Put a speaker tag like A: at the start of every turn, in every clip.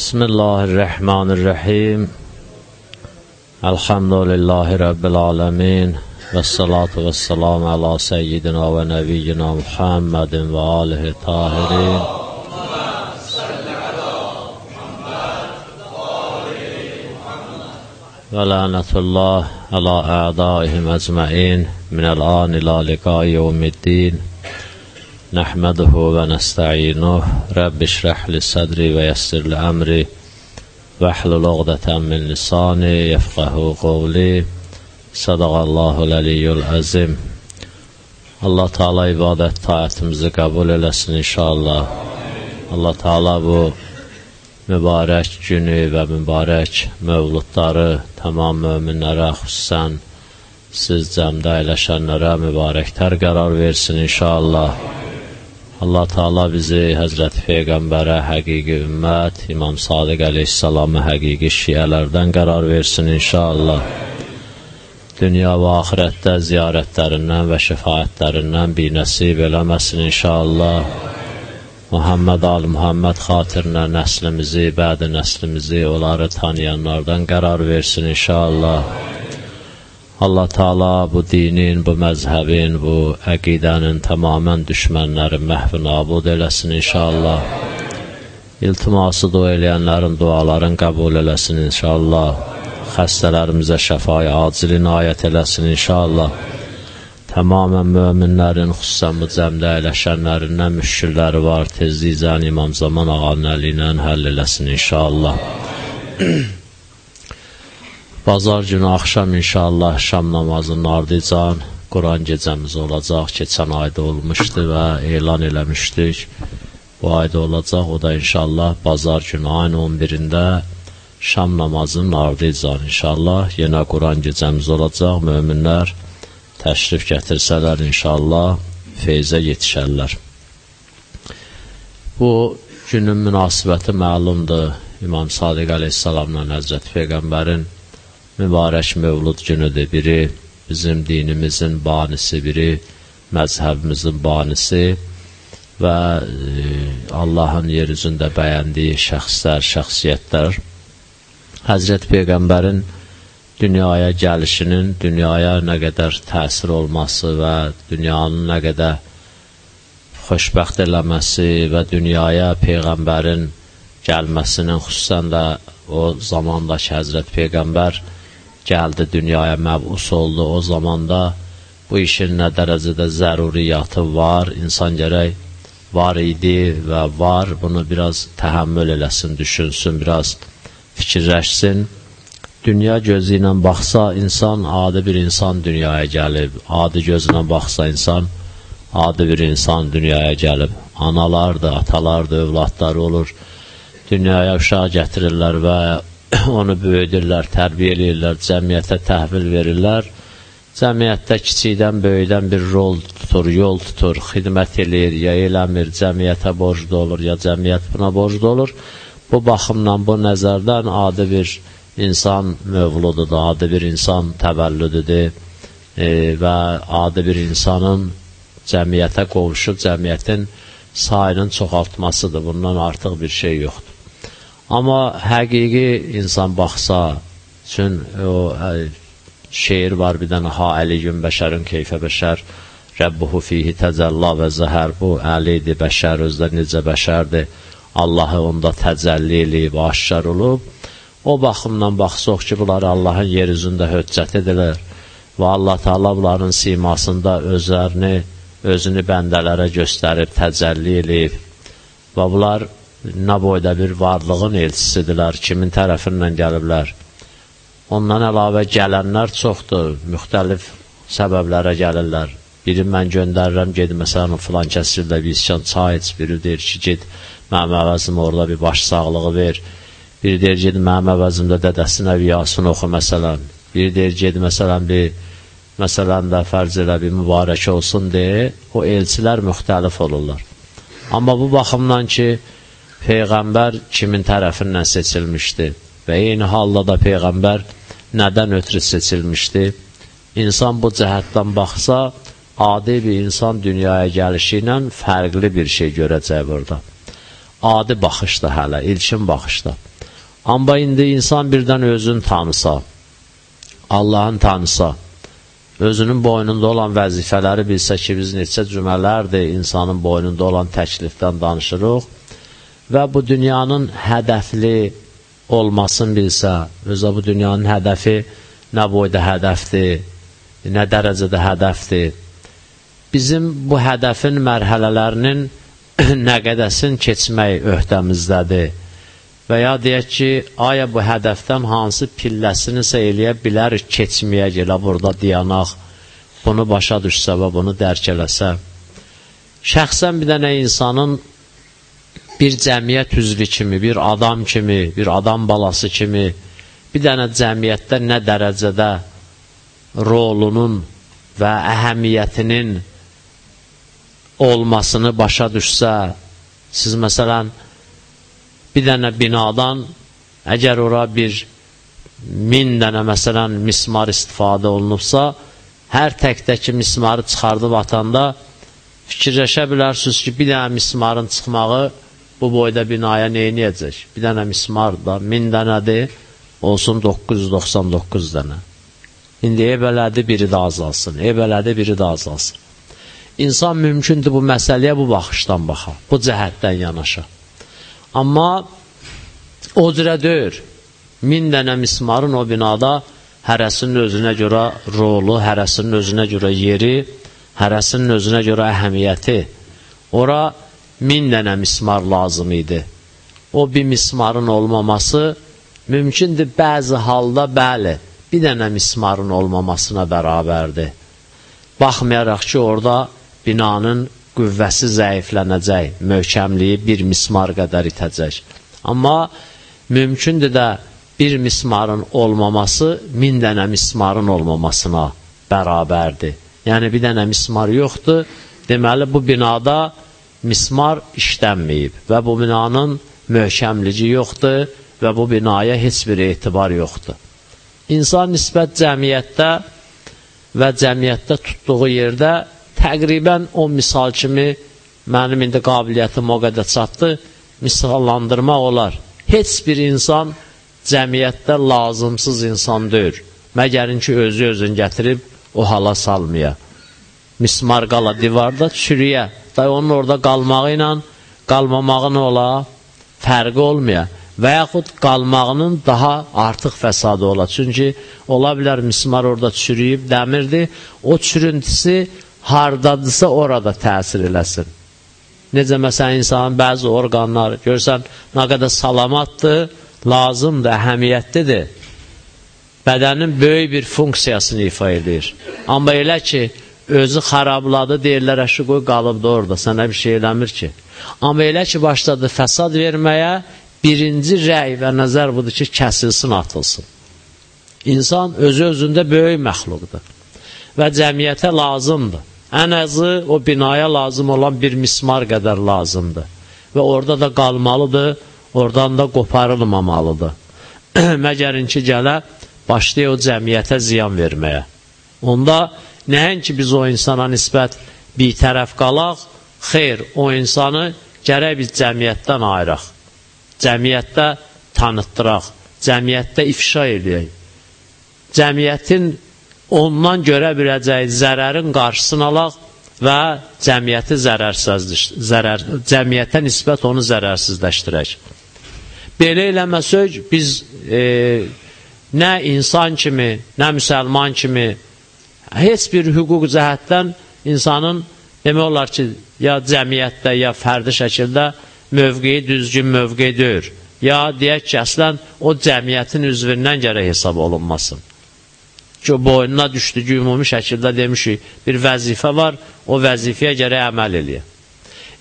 A: بسم الله الرحمن الرحيم الحمد لله رب العالمين والصلاة والسلام على سيدنا ونبينا محمد وآله الطاهرين ولعنة الله على أعدائهم أجمعين من الآن إلى لقاء يوم الدين نحمده ونستعينه رب اشرح لي صدري ويسر لي أمري واحلل عقدة من لساني يفقه قولي صدق الله العلي العظيم Allah Teala ibadət taatimizi qəbul eləsin inşallah. Allah Teala bu mübarək günü və mübarək mövludları tamam möminlərə, xüsusən siz cəmdə eləşənlərə mübarəklər qərar versin inşallah. Allah Teala bizi Həzrəti Peyğəmbərə həqiqi ümmət, İmam Sadiq əleyhissalamı həqiqi şiələrdən qərar versin inşallah. Dünya və axirətdə ziyarətlərindən və şəfayətlərindən bir nəsib eləməsin inşallah. Muhammed al Muhammed xatirinə nəslimizi, bədi nəslimizi, onları tanıyanlardan qərar versin inşallah. Allah Taala bu dinin, bu məzhəbin, bu əqidənin tamamən düşmənləri məhv nabud eləsin inşallah. İltiması dua eləyənlərin duaların qəbul eləsin inşallah. Xəstələrimizə şəfayı acil inayət eləsin inşallah. Tamamən möminlərin, xüsusən bu cəmdə əyləşənlərindən müşkilləri var, tezlikcən İmam Zaman ağanın əli ilə həll eləsin inşallah. Bazar günü axşam inşallah şam namazının ardıcan Quran gecəmiz olacaq. Keçən ayda olmuşdu və elan eləmişdik. Bu ayda olacaq. O da inşallah bazar günü ayın 11-də şam namazının ardıcan inşallah yenə Quran gecəmiz olacaq. Möminlər təşrif gətirsələr inşallah feyzə yetişərlər. Bu günün münasibəti məlumdur. İmam Sadiq əleyhissalamla Həzrət Peyğəmbərin mübarək mövlud günüdür. Biri bizim dinimizin banisi, biri məzhəbimizin banisi və e, Allahın yer üzündə bəyəndiyi şəxslər, şəxsiyyətlər Həzrət Peyğəmbərin dünyaya gəlişinin, dünyaya nə qədər təsir olması və dünyanın nə qədər xoşbəxt eləməsi və dünyaya Peyğəmbərin gəlməsinin xüsusən də o zamandakı Həzrət Peyğəmbər gəldi dünyaya məbus oldu. O zamanda bu işin nə dərəcədə zəruriyyatı var, insan gərək var idi və var, bunu biraz təhəmmül eləsin, düşünsün, biraz fikirləşsin. Dünya gözü ilə baxsa, insan, adi bir insan dünyaya gəlib. Adi gözlə baxsa, insan, adi bir insan dünyaya gəlib. Analardır, atalardır, övladları olur. Dünyaya uşaq gətirirlər və onu böyüdürlər, tərbiyə edirlər, cəmiyyətə təhvil verirlər. Cəmiyyətdə kiçikdən böyüdən bir rol tutur, yol tutur, xidmət eləyir, ya eləmir, cəmiyyətə borclu olur, ya cəmiyyət buna borclu olur. Bu baxımdan, bu nəzərdən adi bir insan mövlududur, adi bir insan təvəllüdüdür e, və adi bir insanın cəmiyyətə qovuşub, cəmiyyətin sayının çoxaltmasıdır. Bundan artıq bir şey yoxdur. Amma həqiqi insan baxsa, üçün o ə, şeir var bir dənə, ha əliyyün bəşərin keyfə bəşər, Rəbbuhu fihi təcəllə və zəhər, bu əlidir, bəşər, özdə necə bəşərdir, Allahı onda təcəlli eləyib, aşkar olub. O baxımdan baxsaq ki, bunlar Allahın yer üzündə höccət edilir və Allah Taala bunların simasında özlərini, özünü bəndələrə göstərib, təcəlli eləyib. Və bunlar nə boyda bir varlığın elçisidirlər, kimin tərəfindən gəliblər. Ondan əlavə gələnlər çoxdur, müxtəlif səbəblərə gəlirlər. Biri mən göndərirəm, ged məsələn filan kəsirdə bir iskan çay iç, biri deyir ki, ged mənim əvəzimə orada bir baş sağlığı ver. Bir deyir, ged mənim əvəzimdə dədəsinə viyasını oxu, məsələn. Bir deyir, ged, məsələn, bir, məsələn də fərz elə bir mübarək olsun deyə, o elçilər müxtəlif olurlar. Amma bu baxımdan ki, Peyğəmbər kimin tərəfindən seçilmişdi və eyni halda da Peyğəmbər nədən ötürü seçilmişdi? İnsan bu cəhətdən baxsa, adi bir insan dünyaya gəlişi ilə fərqli bir şey görəcək burada adi baxışda hələ, ilkin baxışda. Amma indi insan birdən özünü tanısa, Allahın tanısa, özünün boynunda olan vəzifələri bilsə ki, biz neçə cümələrdir insanın boynunda olan təklifdən danışırıq və bu dünyanın hədəfli olmasını bilsə, özə bu dünyanın hədəfi nə boyda hədəfdir, nə dərəcədə hədəfdir, bizim bu hədəfin mərhələlərinin nə qədəsin keçmək öhdəmizdədir və ya deyək ki, aya bu hədəfdən hansı pilləsinisə eləyə bilərik keçməyə gələ burada dayanaq, bunu başa düşsə və bunu dərk eləsə. Şəxsən bir dənə insanın bir cəmiyyət üzvü kimi, bir adam kimi, bir adam balası kimi, bir dənə cəmiyyətdə nə dərəcədə rolunun və əhəmiyyətinin olmasını başa düşsə, siz məsələn, bir dənə binadan əgər ora bir min dənə məsələn mismar istifadə olunubsa, hər təkdəki mismarı çıxardıb atanda fikirləşə bilərsiniz ki, bir dənə mismarın çıxmağı bu boyda binaya neyniyəcək? Bir dənə mismar da 1000 dənədir, olsun 999 dənə. İndi ev elədi, biri də azalsın, ev elədi, biri də azalsın. İnsan mümkündür bu məsələyə bu baxışdan baxa, bu cəhətdən yanaşa. Amma o cürə deyir. Min dənə mismarın o binada hərəsinin özünə görə rolu, hərəsinin özünə görə yeri, hərəsinin özünə görə əhəmiyyəti. Ora min dənə mismar lazım idi. O bir mismarın olmaması mümkündür bəzi halda bəli, bir dənə mismarın olmamasına bərabərdir. Baxmayaraq ki, orada binanın qüvvəsi zəiflənəcək, möhkəmliyi bir mismar qədər itəcək. Amma mümkündür də bir mismarın olmaması min dənə mismarın olmamasına bərabərdir. Yəni, bir dənə mismar yoxdur, deməli, bu binada mismar işlənməyib və bu binanın möhkəmlici yoxdur və bu binaya heç bir etibar yoxdur. İnsan nisbət cəmiyyətdə və cəmiyyətdə tutduğu yerdə təqribən o misal kimi mənim indi qabiliyyətim o qədər çatdı, misallandırmaq olar. Heç bir insan cəmiyyətdə lazımsız insan deyil. Məgərin ki, özü özün gətirib o hala salmaya. Mismar qala divarda çürüyə. Da onun orada qalmağı ilə qalmamağın ola, fərqi olmaya və yaxud qalmağının daha artıq fəsadı ola. Çünki ola bilər mismar orada çürüyüb dəmirdir, o çürüntüsü hardadısa orada təsir eləsin. Necə məsələn insanın bəzi orqanları görsən nə qədər salamatdır, lazımdır, əhəmiyyətlidir. Bədənin böyük bir funksiyasını ifa edir. Amma elə ki, özü xarabladı, deyirlər, əşi qoy qalıbdı orada, sənə bir şey eləmir ki. Amma elə ki, başladı fəsad verməyə, birinci rəy və nəzər budur ki, kəsilsin, atılsın. İnsan özü özündə böyük məxluqdur və cəmiyyətə lazımdır. Ən azı o binaya lazım olan bir mismar qədər lazımdır. Və orada da qalmalıdır, oradan da qoparılmamalıdır. Məgərin ki, gələ başlayır o cəmiyyətə ziyan verməyə. Onda nəinki biz o insana nisbət bir tərəf qalaq, xeyr, o insanı gərək biz cəmiyyətdən ayıraq. Cəmiyyətdə tanıtdıraq, cəmiyyətdə ifşa edək. Cəmiyyətin ondan görə biləcəyi zərərin qarşısını alaq və cəmiyyəti zərər, cəmiyyətə nisbət onu zərərsizləşdirək. Belə eləməsək, biz e, nə insan kimi, nə müsəlman kimi heç bir hüquq cəhətdən insanın demək olar ki, ya cəmiyyətdə, ya fərdi şəkildə mövqeyi düzgün mövqeyi deyir. Ya deyək ki, əslən o cəmiyyətin üzvündən gərək hesab olunmasın ki, boynuna düşdü ki, ümumi şəkildə demişik, bir vəzifə var, o vəzifəyə gərək əməl eləyə.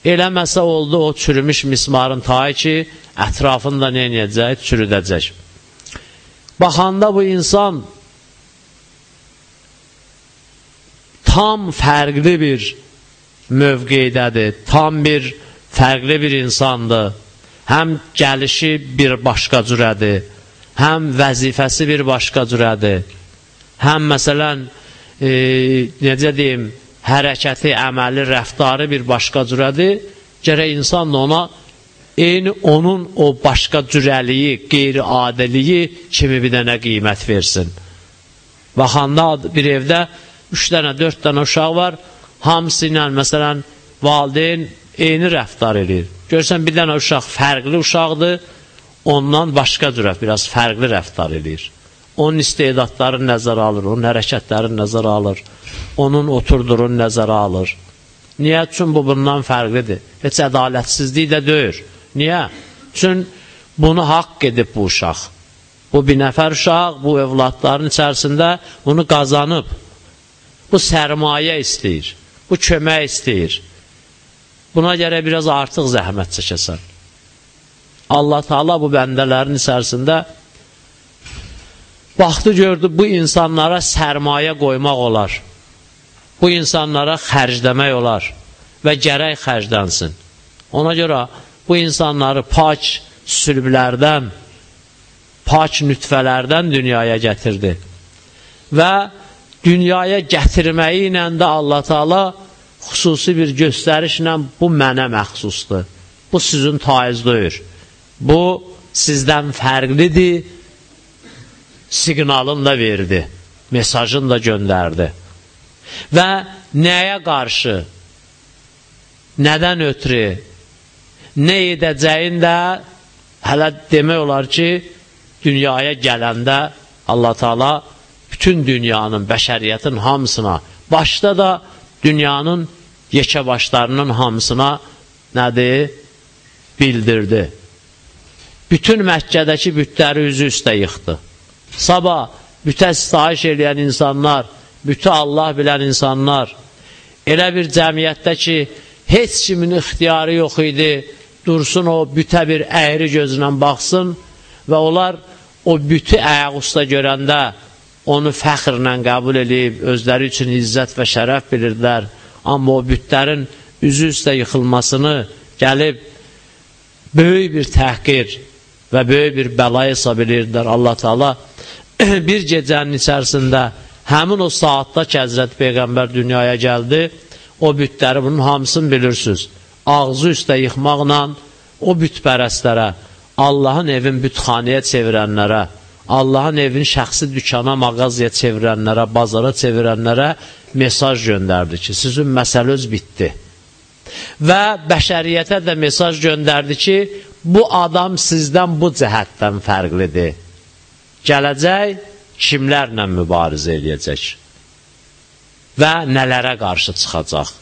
A: Eləməsə oldu o çürümüş mismarın tayı ki, ətrafını da neynəyəcək? Çürüdəcək. Baxanda bu insan tam fərqli bir mövqeydədir, tam bir fərqli bir insandır. Həm gəlişi bir başqa cürədir, həm vəzifəsi bir başqa cürədir həm məsələn, e, necə deyim, hərəkəti, əməli, rəftarı bir başqa cürədir, gərək insan ona eyni onun o başqa cürəliyi, qeyri-adiliyi kimi bir dənə qiymət versin. Baxanda bir evdə 3 dənə, 4 dənə uşaq var, hamısı ilə, məsələn, valideyn eyni rəftar edir. Görsən, bir dənə uşaq fərqli uşaqdır, ondan başqa cürə biraz fərqli rəftar edir. Onun istedadlarını nəzərə alır, onun hərəkətlərini nəzərə alır, onun oturduğunu nəzərə alır. Niyə? Çünki bu bundan fərqlidir. Heç ədalətsizlik də deyir. Niyə? Çünki bunu haqq edib bu uşaq. Bu bir nəfər uşaq, bu evladların içərisində bunu qazanıb. Bu sərmayə istəyir, bu kömək istəyir. Buna görə biraz artıq zəhmət çəkəsən. Allah Taala bu bəndələrin içərisində vaxtı gördü bu insanlara sərmayə qoymaq olar. Bu insanlara xərcləmək olar və gərək xərclənsin. Ona görə bu insanları pak sülblərdən, pak nütfələrdən dünyaya gətirdi. Və dünyaya gətirməyi ilə də Allah Taala xüsusi bir göstərişlə bu mənə məxsusdur. Bu sizin taiz deyil. Bu sizdən fərqlidir. Siqnalını da verdi. Mesajını da göndərdi. Və nəyə qarşı? Nədən ötürü? Nə edəcəyin də hələ demək olar ki, dünyaya gələndə Allah Taala bütün dünyanın, bəşəriyyətin hamısına, başda da dünyanın yekə başlarının hamısına nədir? Bildirdi. Bütün Məkkədəki bütləri üzü üstə yıxdı. Sabah bütə sitayiş eləyən insanlar, bütü Allah bilən insanlar, elə bir cəmiyyətdə ki, heç kimin ixtiyarı yox idi, dursun o bütə bir əyri gözlə baxsın və onlar o bütü ayaq usta görəndə onu fəxrlə qəbul edib, özləri üçün izzət və şərəf bilirdilər. Amma o bütlərin üzü üstə yıxılmasını gəlib böyük bir təhqir və böyük bir bəla hesab edirdilər. Allah Taala bir gecənin içərisində həmin o saatda ki, Həzrət Peyğəmbər dünyaya gəldi, o bütləri bunun hamısını bilirsiniz. Ağzı üstə yıxmaqla o bütpərəstlərə, Allahın evin bütxanəyə çevirənlərə, Allahın evini şəxsi dükana, mağazaya çevirənlərə, bazara çevirənlərə mesaj göndərdi ki, sizin məsələz bitdi. Və bəşəriyyətə də mesaj göndərdi ki, bu adam sizdən bu cəhətdən fərqlidir. Gələcək kimlərlə mübarizə eləyəcək və nələrə qarşı çıxacaq.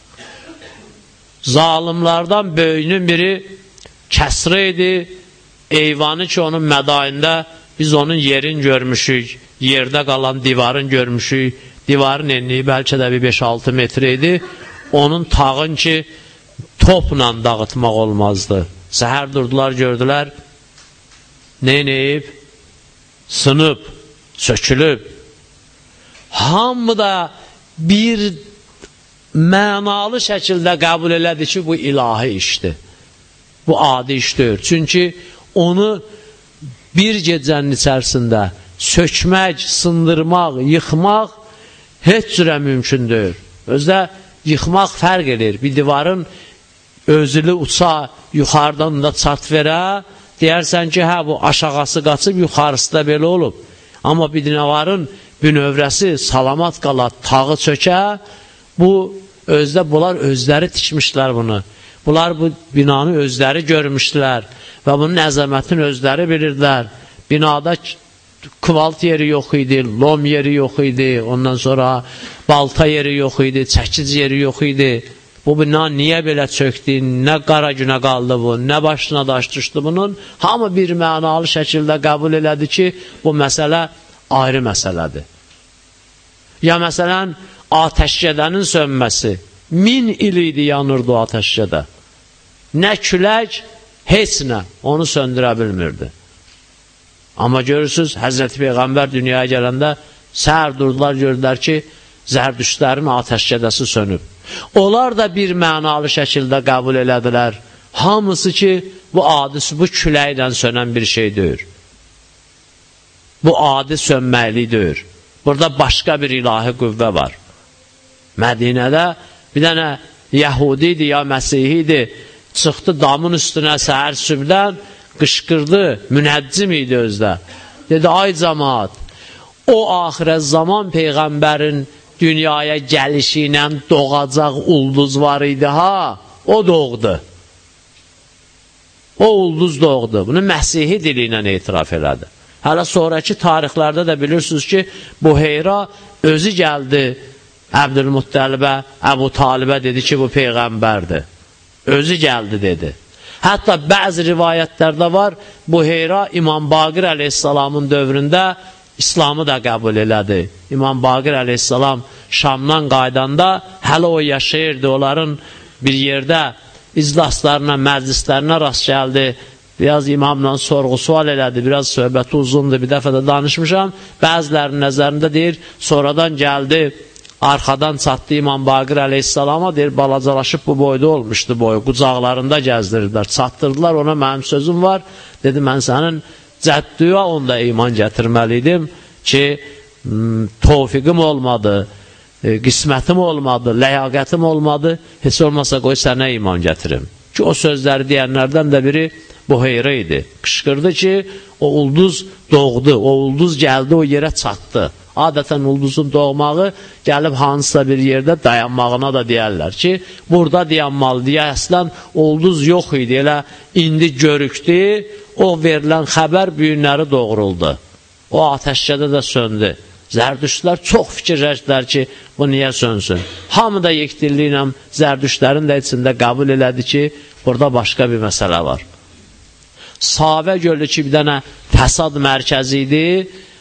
A: Zalimlardan böyünün biri kəsri idi, eyvanı ki, onun mədayında Biz onun yerin görmüşük, yerdə qalan divarın görmüşük. Divarın enliyi bəlkə də bir 5-6 metr idi. Onun tağın ki, topla dağıtmaq olmazdı. Səhər durdular, gördülər, neynəyib? Sınıb, sökülüb. Hamı da bir mənalı şəkildə qəbul elədi ki, bu ilahi işdir. Bu adi işdir. Çünki onu bir gecənin içərisində sökmək, sındırmaq, yıxmaq heç cürə mümkün deyil. Özdə yıxmaq fərq edir. Bir divarın özülü uça, yuxarıdan da çat verə, deyərsən ki, hə, bu aşağısı qaçıb, yuxarısı da belə olub. Amma bir divarın bünövrəsi salamat qala, tağı çökə, bu özdə bunlar özləri tikmişlər bunu. Bunlar bu binanı özləri görmüşdülər və bunun əzəmətini özləri bilirdilər. Binada kvalt yeri yox idi, lom yeri yox idi, ondan sonra balta yeri yox idi, çəkic yeri yox idi. Bu bina niyə belə çöktü, nə qara günə qaldı bu, nə başına daş düşdü bunun? Hamı bir mənalı şəkildə qəbul elədi ki, bu məsələ ayrı məsələdir. Ya məsələn, atəşgədənin sönməsi, min il idi yanırdı o atəşgədə. Nə külək, heç nə onu söndürə bilmirdi. Amma görürsünüz, Həzrəti Peyğəmbər dünyaya gələndə səhər durdular, gördülər ki, zərdüşlərin atəşkədəsi sönüb. Onlar da bir mənalı şəkildə qəbul elədilər. Hamısı ki, bu adisi, bu küləklə sönən bir şey deyir. Bu adi sönməklik deyir. Burada başqa bir ilahi qüvvə var. Mədinədə bir dənə Yəhudi idi ya Məsihi idi, Çıxdı damın üstünə səhər sübdən, qışqırdı, münəccim idi özdə. Dedi, ay cəmaat, o axirət zaman Peyğəmbərin dünyaya gəlişi ilə doğacaq ulduz var idi, ha, o doğdu. O ulduz doğdu. Bunu Məsihi dili ilə etiraf elədi. Hələ sonraki tarixlərdə də bilirsiniz ki, bu heyra özü gəldi Əbdülmuttəlibə, Əbu Talibə dedi ki, bu Peyğəmbərdir. Özü gəldi dedi. Hətta bəzi rivayətlərdə var, bu heyra İmam Baqir əleyhissalamın dövründə İslamı da qəbul elədi. İmam Baqir əleyhissalam Şamdan qaydanda hələ o yaşayırdı, onların bir yerdə iclaslarına, məclislərinə rast gəldi. Biraz imamla sorğu-sual elədi, biraz söhbəti uzundur, bir dəfə də danışmışam. Bəzilərinin nəzərində deyir, sonradan gəldi, arxadan çatdı İmam Baqir əleyhissalama, deyir, balacalaşıb bu boyda olmuşdu boyu, qucaqlarında gəzdirdilər, çatdırdılar, ona mənim sözüm var, dedi, mən sənin cəddüya onda iman gətirməli idim ki, tofiqim olmadı, e, qismətim olmadı, ləyaqətim olmadı, heç olmasa qoy sənə iman gətirim. Ki, o sözləri deyənlərdən də biri Buheyrə idi. Qışqırdı ki, o ulduz doğdu, o ulduz gəldi, o yerə çatdı. Adətən ulduzun doğmağı gəlib hansısa bir yerdə dayanmağına da deyərlər ki, burada dayanmalı deyə əslən ulduz yox idi, elə indi görükdü, o verilən xəbər büyünləri doğruldu. O ateşkədə də söndü. Zərdüştlər çox fikirləşdilər ki, bu niyə sönsün? Hamı da yekdilliklə zərdüştlərin də içində qəbul elədi ki, burada başqa bir məsələ var. Savə gölü ki, bir dənə fəsad mərkəzi idi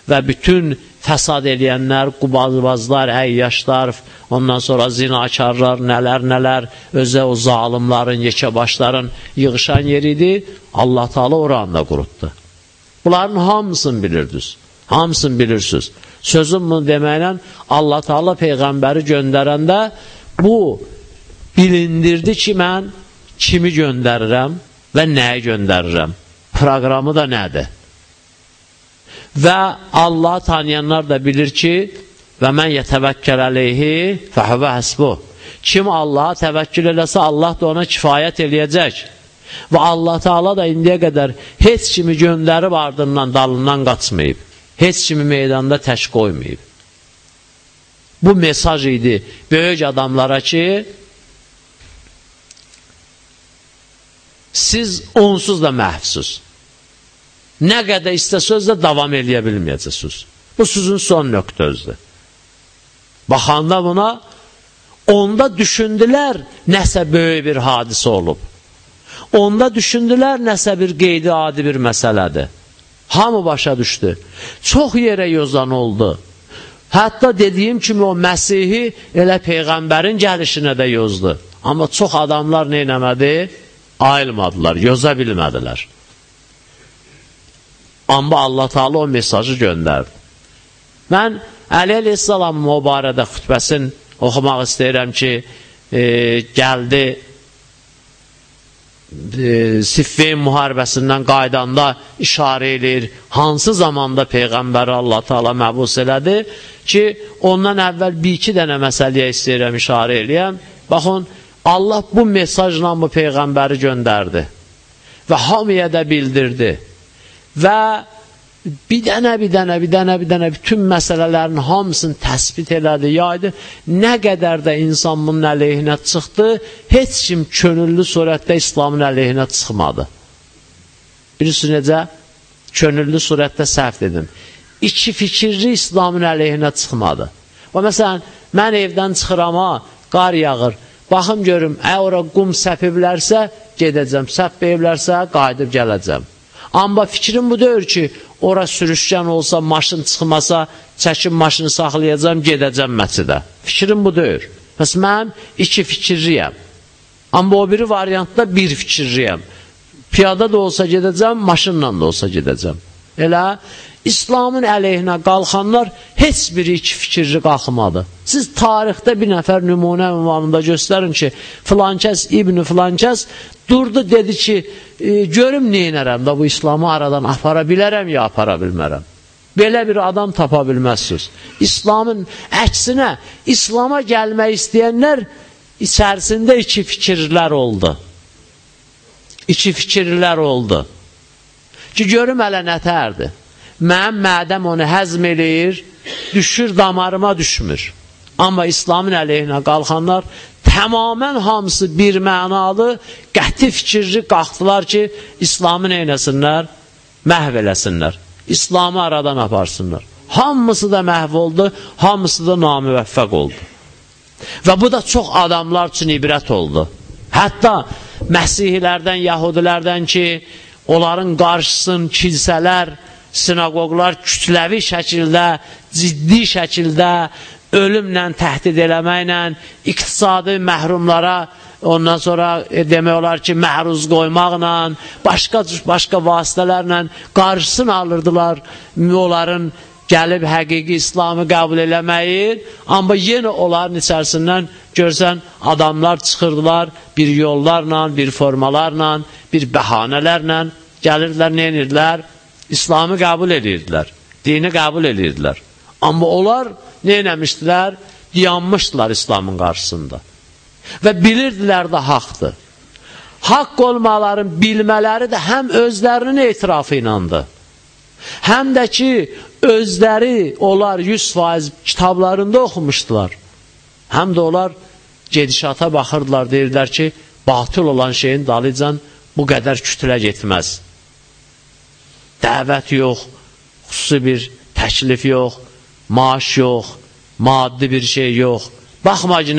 A: və bütün fəsad eləyənlər, qubazbazlar, əyyaşlar, ondan sonra zinakarlar, nələr nələr, özə o zalimların, yekəbaşların yığışan yeri idi, Allah Taala oranı da qurutdu. Bunların hamısını bilirdiniz. Hamısını bilirsiniz. Sözüm bunu deməklə Allah Taala peyğəmbəri göndərəndə bu bilindirdi ki, mən kimi göndərirəm və nəyə göndərirəm. Proqramı da nədir? Və Allah tanıyanlar da bilir ki, və mən yətəvəkkəl əleyhi fəhvə həsbu. Kim Allaha təvəkkül eləsə, Allah da ona kifayət eləyəcək. Və Allah Taala da indiyə qədər heç kimi göndərib ardından, dalından qaçmayıb. Heç kimi meydanda tək qoymayıb. Bu mesaj idi böyük adamlara ki, siz onsuz da məhvsuz. Nə qədər istəsəz də davam eləyə bilməyəcəksiniz. Bu sizin son nöqtəzdir. Baxanda buna, onda düşündülər nəsə böyük bir hadisə olub. Onda düşündülər nəsə bir qeydi adi bir məsələdir. Hamı başa düşdü. Çox yerə yozan oldu. Hətta dediyim kimi o Məsihi elə Peyğəmbərin gəlişinə də yozdu. Amma çox adamlar neynəmədi? Ayılmadılar, yoza bilmədilər. Amma Allah Taala o mesajı göndərdi. Mən Əli Əleyhisselamın o barədə xütbəsini oxumaq istəyirəm ki, e, gəldi e, Siffeyn müharibəsindən qaydanda işarə edir, hansı zamanda Peyğəmbəri Allah Taala məbus elədi ki, ondan əvvəl bir-iki dənə məsələyə istəyirəm işarə eləyəm. Baxın, Allah bu mesajla bu Peyğəmbəri göndərdi və hamıya da bildirdi və bir dənə, bir dənə, bir dənə, bir dənə bütün məsələlərin hamısını təsbit elədi, yaydı. Nə qədər də insan bunun əleyhinə çıxdı, heç kim könüllü surətdə İslamın əleyhinə çıxmadı. Bilirsiniz necə? Könüllü surətdə səhv dedim. İki fikirli İslamın əleyhinə çıxmadı. Və məsələn, mən evdən çıxırama, qar yağır. Baxım görüm, ə ora qum səpiblərsə, gedəcəm. Səpməyiblərsə, qayıdıb gələcəm. Amma fikrim bu deyir ki, ora sürüşkən olsa, maşın çıxmasa, çəkim maşını saxlayacam, gedəcəm məscidə. Fikrim bu deyir. Bəs mən iki fikirliyəm. Amma o biri variantda bir fikirliyəm. Piyada da olsa gedəcəm, maşınla da olsa gedəcəm. Elə İslamın əleyhinə qalxanlar heç biri iki fikirli qalxmadı. Siz tarixdə bir nəfər nümunə ünvanında göstərin ki, filankəs İbni filankəs durdu dedi ki, e, görüm neynərəm da bu İslamı aradan apara bilərəm ya apara bilmərəm. Belə bir adam tapa bilməzsiniz. İslamın əksinə, İslama gəlmək istəyənlər içərisində iki fikirlər oldu. İki fikirlər oldu. Ki, görüm hələ nətərdir. Mənim mədəm onu həzm eləyir, düşür damarıma düşmür. Amma İslamın əleyhinə qalxanlar tamamən hamısı bir mənalı, qəti fikirli qalxdılar ki, İslamı neynəsinlər? Məhv eləsinlər. İslamı aradan aparsınlar. Hamısı da məhv oldu, hamısı da namüvəffəq oldu. Və bu da çox adamlar üçün ibrət oldu. Hətta Məsihilərdən, Yahudilərdən ki, onların qarşısın kilsələr, sinagoglar kütləvi şəkildə, ciddi şəkildə ölümlə təhdid eləməklə, iqtisadi məhrumlara ondan sonra e, demək olar ki, məruz qoymaqla, başqa başqa vasitələrlə qarşısını alırdılar onların gəlib həqiqi İslamı qəbul eləməyin, amma yenə onların içərisindən görsən adamlar çıxırdılar bir yollarla, bir formalarla, bir bəhanələrlə gəlirdilər, nə edirdilər? İslamı qəbul edirdilər, dini qəbul edirdilər. Amma onlar nə eləmişdilər? Diyanmışdılar İslamın qarşısında. Və bilirdilər də haqdır. Haqq olmaların bilmələri də həm özlərinin etirafı iləndir. Həm də ki, özləri onlar 100% kitablarında oxumuşdular. Həm də onlar gedişata baxırdılar, deyirdilər ki, batıl olan şeyin dalıcan bu qədər kütlə getməz. Dəvət yox, xüsusi bir təklif yox, maaş yox, maddi bir şey yox. Baxma ki,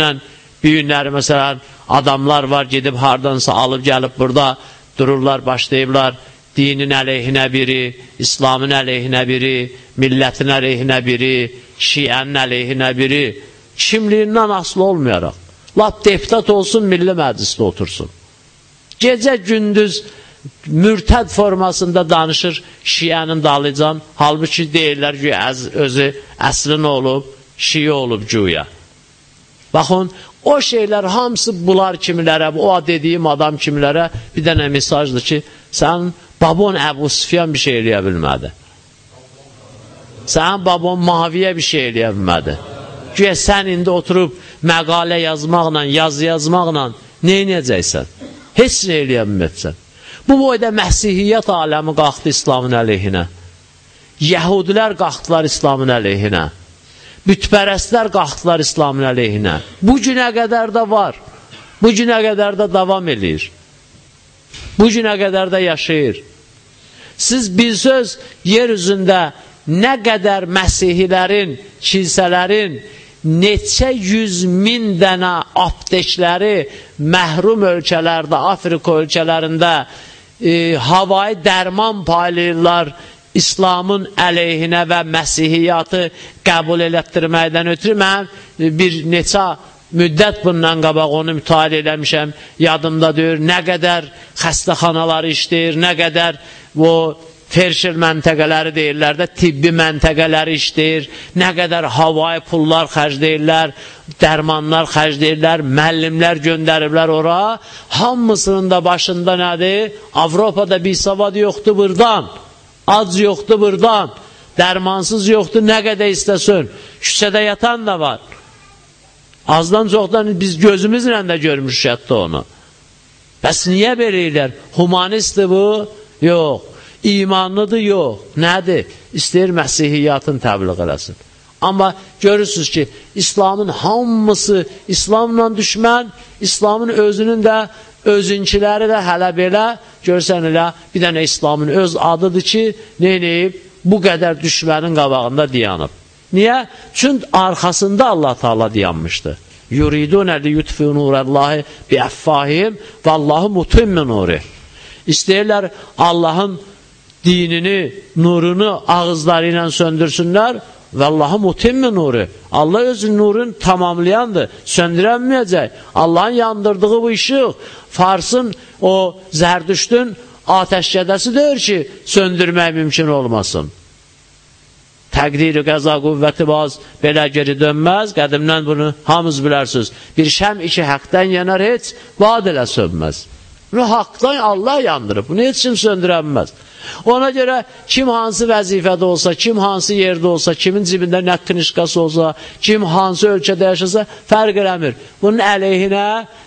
A: bir günləri məsələn, adamlar var, gedib hardansa alıb gəlib burada dururlar, başlayıblar, dinin əleyhinə biri, İslamın əleyhinə biri, millətin əleyhinə biri, şiənin əleyhinə biri, kimliyindən asılı olmayaraq, lap deputat olsun, milli məclisdə otursun. Gecə gündüz mürtəd formasında danışır şiənin dalıcan, halbuki deyirlər ki, özü əslin olub, şiə olub güya. Baxın, o şeylər hamısı bunlar kimilərə, o dediyim adam kimilərə bir dənə mesajdır ki, sən babon Əbu Sufyan bir şey eləyə bilmədi. Sənin babon Maviyə bir şey eləyə bilmədi. Güya sən indi oturub məqalə yazmaqla, yazı yazmaqla nə edəcəksən? Heç nə eləyə bilməksən. Bu boyda məhsihiyyət aləmi qalxdı İslamın əleyhinə. Yəhudilər qalxdılar İslamın əleyhinə. Bütpərəstlər qalxdılar İslamın əleyhinə. Bu günə qədər də var. Bu günə qədər də davam edir. Bu günə qədər də yaşayır. Siz bir söz yer üzündə nə qədər məsihilərin, kilsələrin, neçə yüz min dənə aptekləri məhrum ölkələrdə, Afrika ölkələrində e, havayı dərman paylayırlar, İslamın əleyhinə və məsihiyyatı qəbul elətdirməkdən ötürü. Mən bir neçə müddət bundan qabaq onu mütaliə eləmişəm, yadımda deyir, nə qədər xəstəxanalar işləyir, nə qədər o Ferşil məntəqələri deyirlər də, tibbi məntəqələri işləyir, nə qədər havai pullar xərcləyirlər, dərmanlar xərcləyirlər, müəllimlər göndəriblər ora, hamısının da başında nədir? Avropada bir savad yoxdur burdan, ac yoxdur burdan, dərmansız yoxdur, nə qədər istəsin, küçədə yatan da var. Azdan çoxdan biz gözümüzlə də görmüşük hətta onu. Bəs niyə belə eləyər? Humanistdir bu? Yox. İmanlıdır? Yox. Nədir? İstəyir məsihiyyatın təbliğ eləsin. Amma görürsünüz ki, İslamın hamısı İslamla düşmən, İslamın özünün də özünkiləri də hələ belə, görsən elə, bir dənə İslamın öz adıdır ki, neynəyib? Bu qədər düşmənin qabağında diyanıb. Niyə? Çünki arxasında Allah Taala dayanmışdı. Yuridun li yutfi'u nurallahi bi affahim və Allahu mutimmu nuri. İstəyirlər Allahın dinini, nurunu ağızları ilə söndürsünlər və Allahı mutimmi nuru. Allah öz nurun tamamlayandır, söndürənməyəcək. Allahın yandırdığı bu işıq, Farsın o zərdüşdün ateşkədəsi deyir ki, söndürmək mümkün olmasın. Təqdiri qəza qüvvəti baz belə geri dönməz. Qədimdən bunu hamız bilərsiniz. Bir şəm iki haqdan yanar heç, vad elə sönməz. Bunu haqdan Allah yandırıb. Bunu heç kim söndürənməz. Ona görə kim hansı vəzifədə olsa, kim hansı yerdə olsa, kimin cibində nə knişqası olsa, kim hansı ölkədə yaşasa, fərq eləmir. Bunun əleyhinə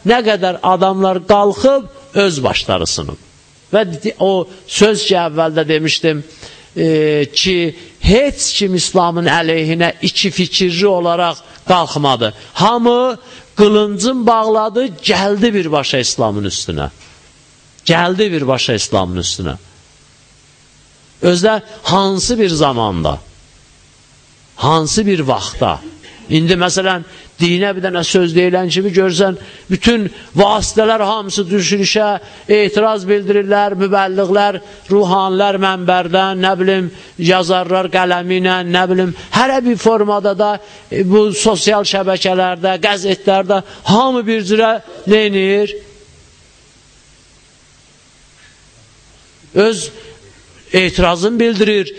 A: nə qədər adamlar qalxıb öz başları sınıb. Və o söz ki, əvvəldə demişdim e, ki, heç kim İslamın əleyhinə iki fikirli olaraq qalxmadı. Hamı qılıncın bağladı, gəldi birbaşa İslamın üstünə. Gəldi birbaşa İslamın üstünə. Özdə hansı bir zamanda, hansı bir vaxtda, indi məsələn, dinə bir dənə söz deyilən kimi görsən, bütün vasitələr hamısı düşürüşə, etiraz bildirirlər, mübəlliqlər, ruhanilər mənbərdən, nə bilim, yazarlar qələmi ilə, nə bilim, hərə bir formada da e, bu sosial şəbəkələrdə, qəzetlərdə hamı bir cürə neynir? Öz etirazını bildirir,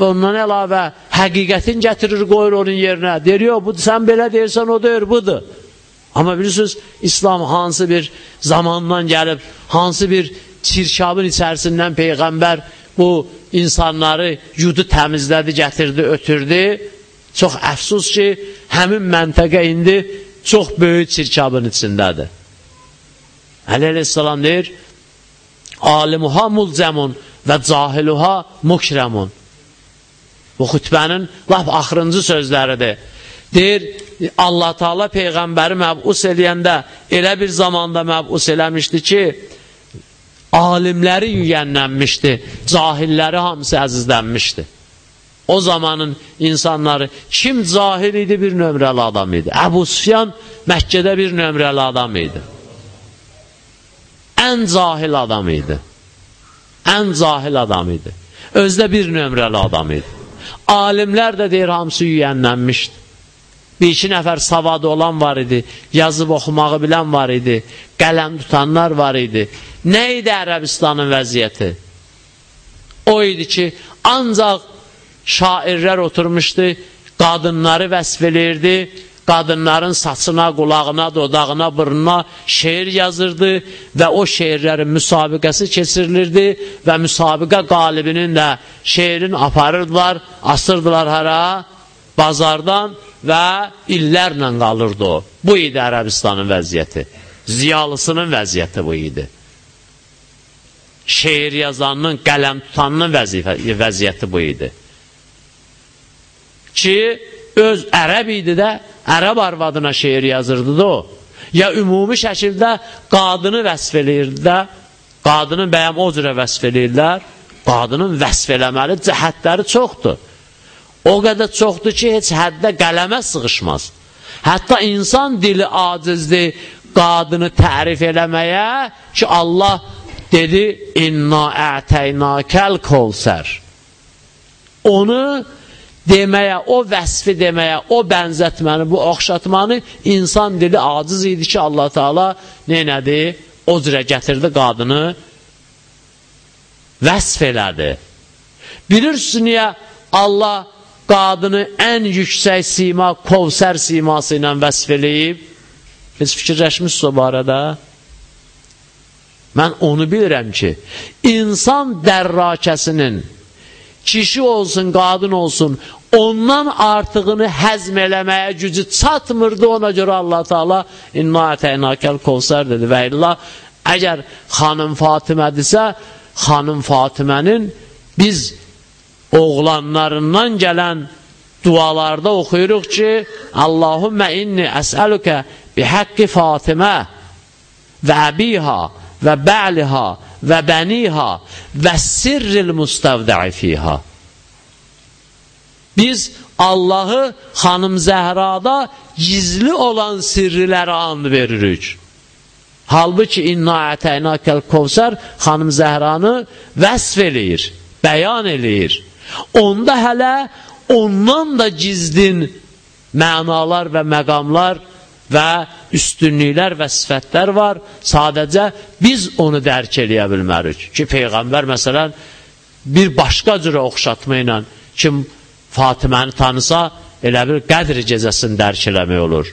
A: ondan əlavə həqiqətin gətirir, qoyur onun yerinə. Deyir, yox, bu, sən belə deyirsən, o deyir, budur. Amma bilirsiniz, İslam hansı bir zamandan gəlib, hansı bir çirkabın içərisindən Peyğəmbər bu insanları yudu təmizlədi, gətirdi, ötürdü. Çox əfsus ki, həmin məntəqə indi çox böyük çirkabın içindədir. Əli əleyhissalam deyir, alimuha mulcəmun və cahiluha mukrəmun. Bu xütbənin lap axırıncı sözləridir. Deyir, Allah Taala Peyğəmbəri məbus eləyəndə elə bir zamanda məbus eləmişdi ki, alimləri yüyənlənmişdi, cahilləri hamısı əzizlənmişdi. O zamanın insanları kim cahil idi bir nömrəli adam idi. Əbu Sufyan Məkkədə bir nömrəli adam idi. Ən cahil adam idi. Ən cahil adam idi. Özdə bir nömrəli adam idi. Alimlər də deyir, hamısı yüyənlənmişdi. Bir iki nəfər savadı olan var idi, yazıb oxumağı bilən var idi, qələm tutanlar var idi. Nə idi Ərəbistanın vəziyyəti? O idi ki, ancaq şairlər oturmuşdu, qadınları vəsf eləyirdi, qadınların saçına, qulağına, dodağına, burnuna şeir yazırdı və o şeirlərin müsabiqəsi keçirilirdi və müsabiqə qalibinin də şeirin aparırdılar, asırdılar hara? Bazardan və illərlə qalırdı o. Bu idi Ərəbistanın vəziyyəti. Ziyalısının vəziyyəti bu idi. Şeir yazanının, qələm tutanının vəzifə, vəziyyəti bu idi. Ki, öz ərəb idi də, ərəb arvadına şeir yazırdı da o. Ya ümumi şəkildə qadını vəsf eləyirdi də, qadını bəyəm o cürə vəsf eləyirlər, qadının vəsf eləməli cəhətləri çoxdur. O qədər çoxdur ki, heç həddə qələmə sığışmaz. Hətta insan dili acizdir qadını tərif eləməyə ki, Allah dedi, inna ətəynəkəl kolsər. Onu deməyə, o vəsfi deməyə, o bənzətməni, bu oxşatmanı insan dili aciz idi ki, Allah Taala neynədi? O cürə gətirdi qadını vəsf elədi. Bilirsiniz niyə Allah qadını ən yüksək sima, kovsər siması ilə vəsf eləyib? Heç fikirləşmişsiniz o barədə? Mən onu bilirəm ki, insan dərrakəsinin kişi olsun, qadın olsun, ondan artığını həzm eləməyə gücü çatmırdı, ona görə Allah Taala inna ətəynakəl kovsər dedi və illa əgər xanım Fatimədirsə, xanım Fatimənin biz oğlanlarından gələn dualarda oxuyuruq ki, Allahümmə inni əsəlükə bihaqqi Fatimə və əbiha və bə'liha və bəniha və sirril mustavdəi fiha. Biz Allahı xanım Zəhrada gizli olan sirriləri and veririk. Halbuki inna ətəynəkəl kovsər xanım Zəhranı vəsf eləyir, bəyan eləyir. Onda hələ ondan da gizdin mənalar və məqamlar və üstünlüklər və sifətlər var. Sadəcə biz onu dərk eləyə bilmərik. Ki, Peyğəmbər məsələn bir başqa cürə oxşatma ilə kim Fatiməni tanısa, elə bir qədr gecəsini dərk eləmək olur.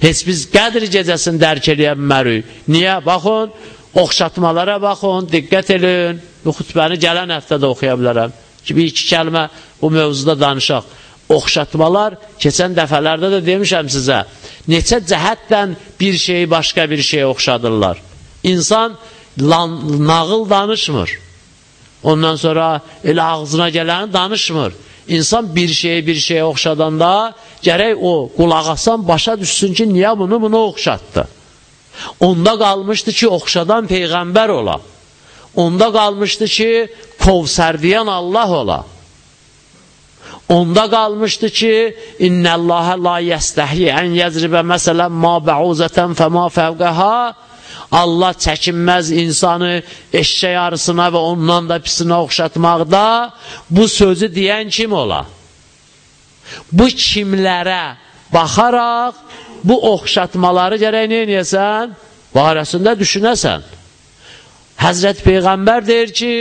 A: Heç biz qədr gecəsini dərk eləyə bilmərik. Niyə? Baxın, oxşatmalara baxın, diqqət edin. Bu xütbəni gələn həftədə oxuya bilərəm. Ki, bir iki kəlmə bu mövzuda danışaq. Oxşatmalar, keçən dəfələrdə də demişəm sizə, neçə cəhətdən bir şeyi başqa bir şeyə oxşadırlar. İnsan lan, nağıl danışmır. Ondan sonra elə ağzına gələni danışmır. İnsan bir şeyi bir şeyə oxşadanda gərək o qulaq asan başa düşsün ki, niyə bunu buna oxşatdı? Onda qalmışdı ki, oxşadan Peyğəmbər ola. Onda qalmışdı ki, kovsər Allah ola. Onda qalmışdı ki, İnnəlləhə la yəstəhi ən yəzribə məsələn ma bəuzətən fəma fəvqəhə Allah çəkinməz insanı eşşək arısına və ondan da pisinə oxşatmaqda bu sözü deyən kim ola? Bu kimlərə baxaraq bu oxşatmaları gərək neynəyəsən? Barəsində düşünəsən. Həzrət Peyğəmbər deyir ki,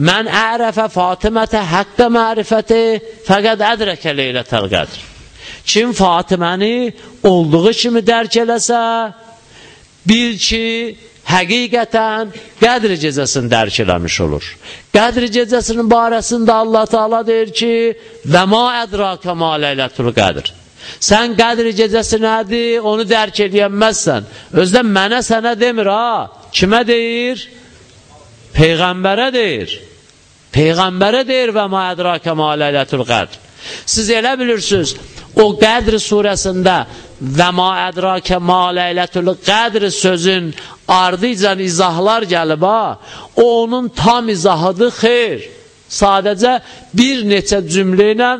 A: Mən ərəfə Fatimətə həqqə mərifəti fəqəd ədrəkə leylətəl qədr. Kim Fatiməni olduğu kimi dərk eləsə, bil ki, həqiqətən qədr gecəsini dərk eləmiş olur. Qədr gecəsinin barəsində Allah Taala deyir ki, və ma ədrakə ma leylətul qədr. Sən qədr gecəsi nədir, onu dərk eləyənməzsən. Özdə mənə sənə demir ha. Kimə deyir? Peyğəmbərə deyir. Peyğəmbərə deyir və ma ədrakə ma ləylətul qədr. Siz elə bilirsiniz, o qədr surəsində və ma ədrakə ma ləylətul qədr sözün ardıcan izahlar gəlib ha, o onun tam izahıdır, xeyr. Sadəcə bir neçə cümlə ilə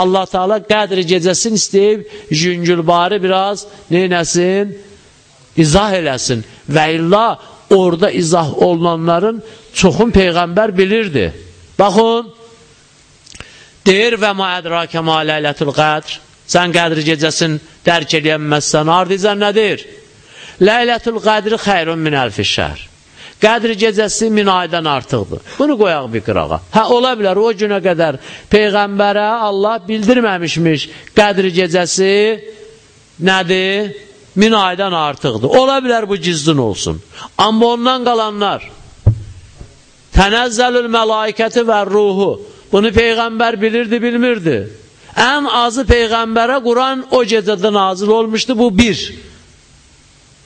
A: Allah Teala qədr gecəsini istəyib, yüngülbarı biraz neynəsin? İzah eləsin. Və illa orada izah olunanların çoxun Peyğəmbər bilirdi. Baxın, deyir və ma ədrakə ma ləylətul qədr, sən qədr gecəsin dərk eləyənməzsən, ardizən nədir? Ləylətul qədri xeyrun min əlfi şəhər. Qədr gecəsi min aydan artıqdır. Bunu qoyaq bir qırağa. Hə, ola bilər, o günə qədər Peyğəmbərə Allah bildirməmişmiş qədr gecəsi nədir? Min aydan artıqdır. Ola bilər bu gizlin olsun. Amma ondan qalanlar Tənəzzəlül mələikəti və ruhu. Bunu Peyğəmbər bilirdi, bilmirdi. Ən azı Peyğəmbərə Quran o gecədə nazil olmuşdu. Bu bir.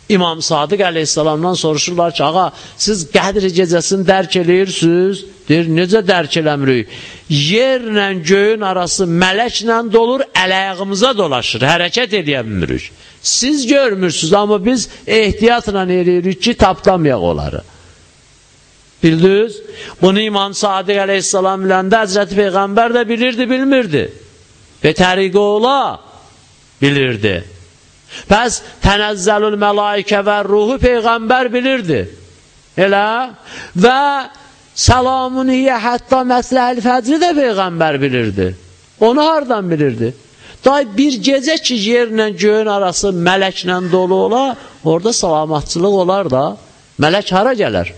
A: İmam Sadiq əleyhissalamdan soruşurlar ki, ağa, siz qədr gecəsini dərk eləyirsiniz? Deyir, necə dərk eləmirik? Yerlə göyün arası mələklə dolur, ələyağımıza dolaşır, hərəkət edə bilmirik. Siz görmürsünüz, amma biz ehtiyatla eləyirik ki, tapdamayaq onları. Bildiniz? Bunu İmam Sadiq əleyhissalam biləndə Həzrəti Peyğəmbər də bilirdi, bilmirdi. Və təriqə ola bilirdi. Pəs tənəzzəlül məlaikə və ruhu Peyğəmbər bilirdi. Elə? Və səlamuniyyə hətta məsləl fəcri də Peyğəmbər bilirdi. Onu hardan bilirdi? Day bir gecə ki, yerlə göyün arası mələklə dolu ola, orada salamatçılıq olar da, mələk hara gələr?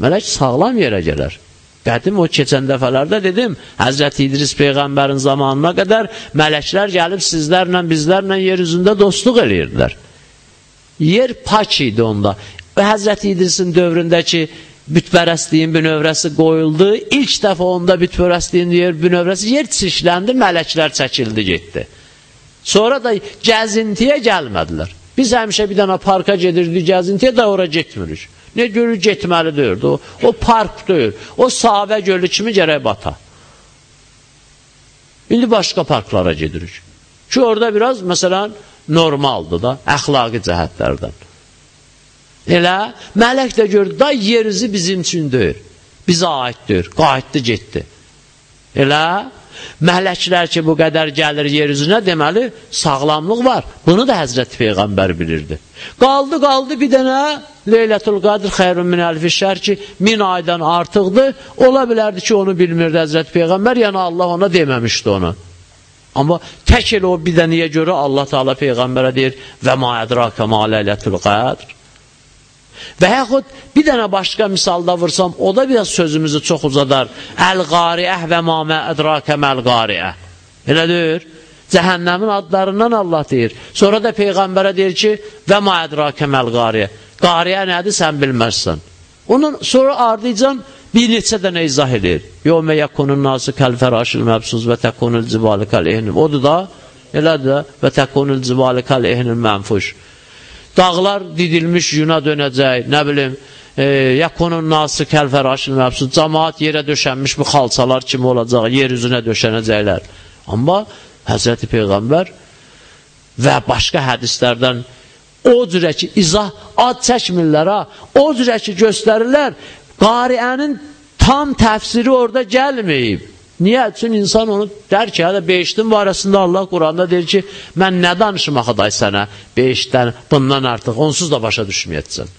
A: Mələk sağlam yerə gələr. Qədim o keçən dəfələrdə dedim, Həzrəti İdris Peyğəmbərin zamanına qədər mələklər gəlib sizlərlə, bizlərlə yer üzündə dostluq eləyirdilər. Yer pak idi onda. Və Həzrəti İdrisin dövründəki bütpərəstliyin bünövrəsi qoyuldu. İlk dəfə onda bütpərəstliyin yer, bünövrəsi yer çişləndi, mələklər çəkildi, getdi. Sonra da gəzintiyə gəlmədilər. Biz həmişə bir dənə parka gedirdik gəzintiyə də ora getmirik. Ne gölü getməli deyirdi. O, o park deyir. O Savə gölü kimi gərək bata. İndi başqa parklara gedirik. Ki orada biraz məsələn normaldır da, əxlaqi cəhətlərdən. Elə mələk də gördü, da yerizi bizim üçün deyir. Bizə aiddir, qayıtdı, getdi. Elə Mələklər ki, bu qədər gəlir yer üzünə, deməli, sağlamlıq var. Bunu da Həzrəti Peyğəmbər bilirdi. Qaldı, qaldı bir dənə Leylətul Qadir xeyrun min əlfi şər ki, min aydan artıqdır. Ola bilərdi ki, onu bilmirdi Həzrəti Peyğəmbər, yəni Allah ona deməmişdi onu. Amma tək elə o bir dənəyə görə Allah Teala Peyğəmbərə deyir və ma ədrakə ma leylətul qadr. Və yaxud bir dənə başqa misalda vursam, o da biraz sözümüzü çox uzadar. Əl-qariəh və mamə ədrakə məl-qariəh. Elə deyir. Cəhənnəmin adlarından Allah deyir. Sonra da Peyğəmbərə deyir ki, və ma ədrakə məl-qariəh. Qariə nədir, sən bilməzsən. Onun sonra ardıcan bir neçə dənə izah edir. Yevmə yakunun nası kəlfəraşil məbsuz və təkunul cibalı kəlehnin. Odur da, elədir də, və təkunul cibalı kəlehnin mənfuş. Dağlar didilmiş yuna dönəcək, nə bilim, e, yakonun nası kəlfəraşın məbsud, cəmaat yerə döşənmiş bu xalçalar kimi olacaq, yer üzünə döşənəcəklər. Amma Həzrəti Peyğəmbər və başqa hədislərdən o cürə ki, izah ad çəkmirlər ha, o cürə ki, göstərirlər, qariənin tam təfsiri orada gəlməyib. Niyə? Üçün insan onu der ki, hələ beşdin barəsində Allah Quranda deyir ki, mən nə danışmaq aday sənə beşdən, bundan artıq, onsuz da başa düşməyəcəksən.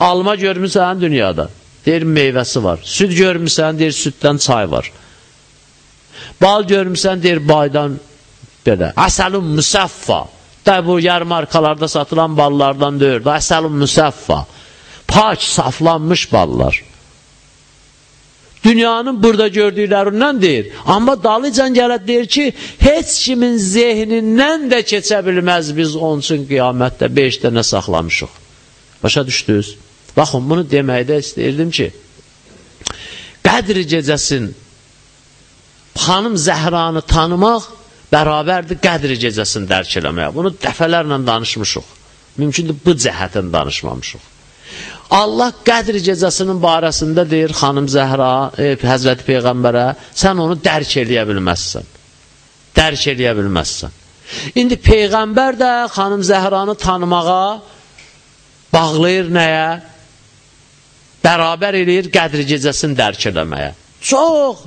A: Alma görmüsən dünyada, deyir meyvəsi var. Süd görmüsən, deyir süddən çay var. Bal görmüsən, deyir baydan belə. Əsəlun müsəffa. Da bu yarmarkalarda satılan ballardan deyir. Əsəlun müsəffa. Pak, saflanmış ballar. Dünyanın burada gördüklərindən deyir. Amma dalıcan gələt deyir ki, heç kimin zehnindən də keçə bilməz biz onun üçün qiyamətdə 5 dənə saxlamışıq. Başa düşdünüz? Baxın, bunu deməkdə istəyirdim ki, Qədr gecəsin xanım Zəhranı tanımaq bərabərdir Qədr gecəsini dərk eləməyə. Bunu dəfələrlə danışmışıq. Mümkündür, bu cəhətən danışmamışıq. Allah qədr gecəsinin barəsində deyir xanım Zəhra, e, Həzrəti Peyğəmbərə, sən onu dərk eləyə bilməzsən. Dərk eləyə bilməzsən. İndi Peyğəmbər də xanım Zəhranı tanımağa bağlayır nəyə? Bərabər eləyir qədr gecəsini dərk eləməyə. Çox,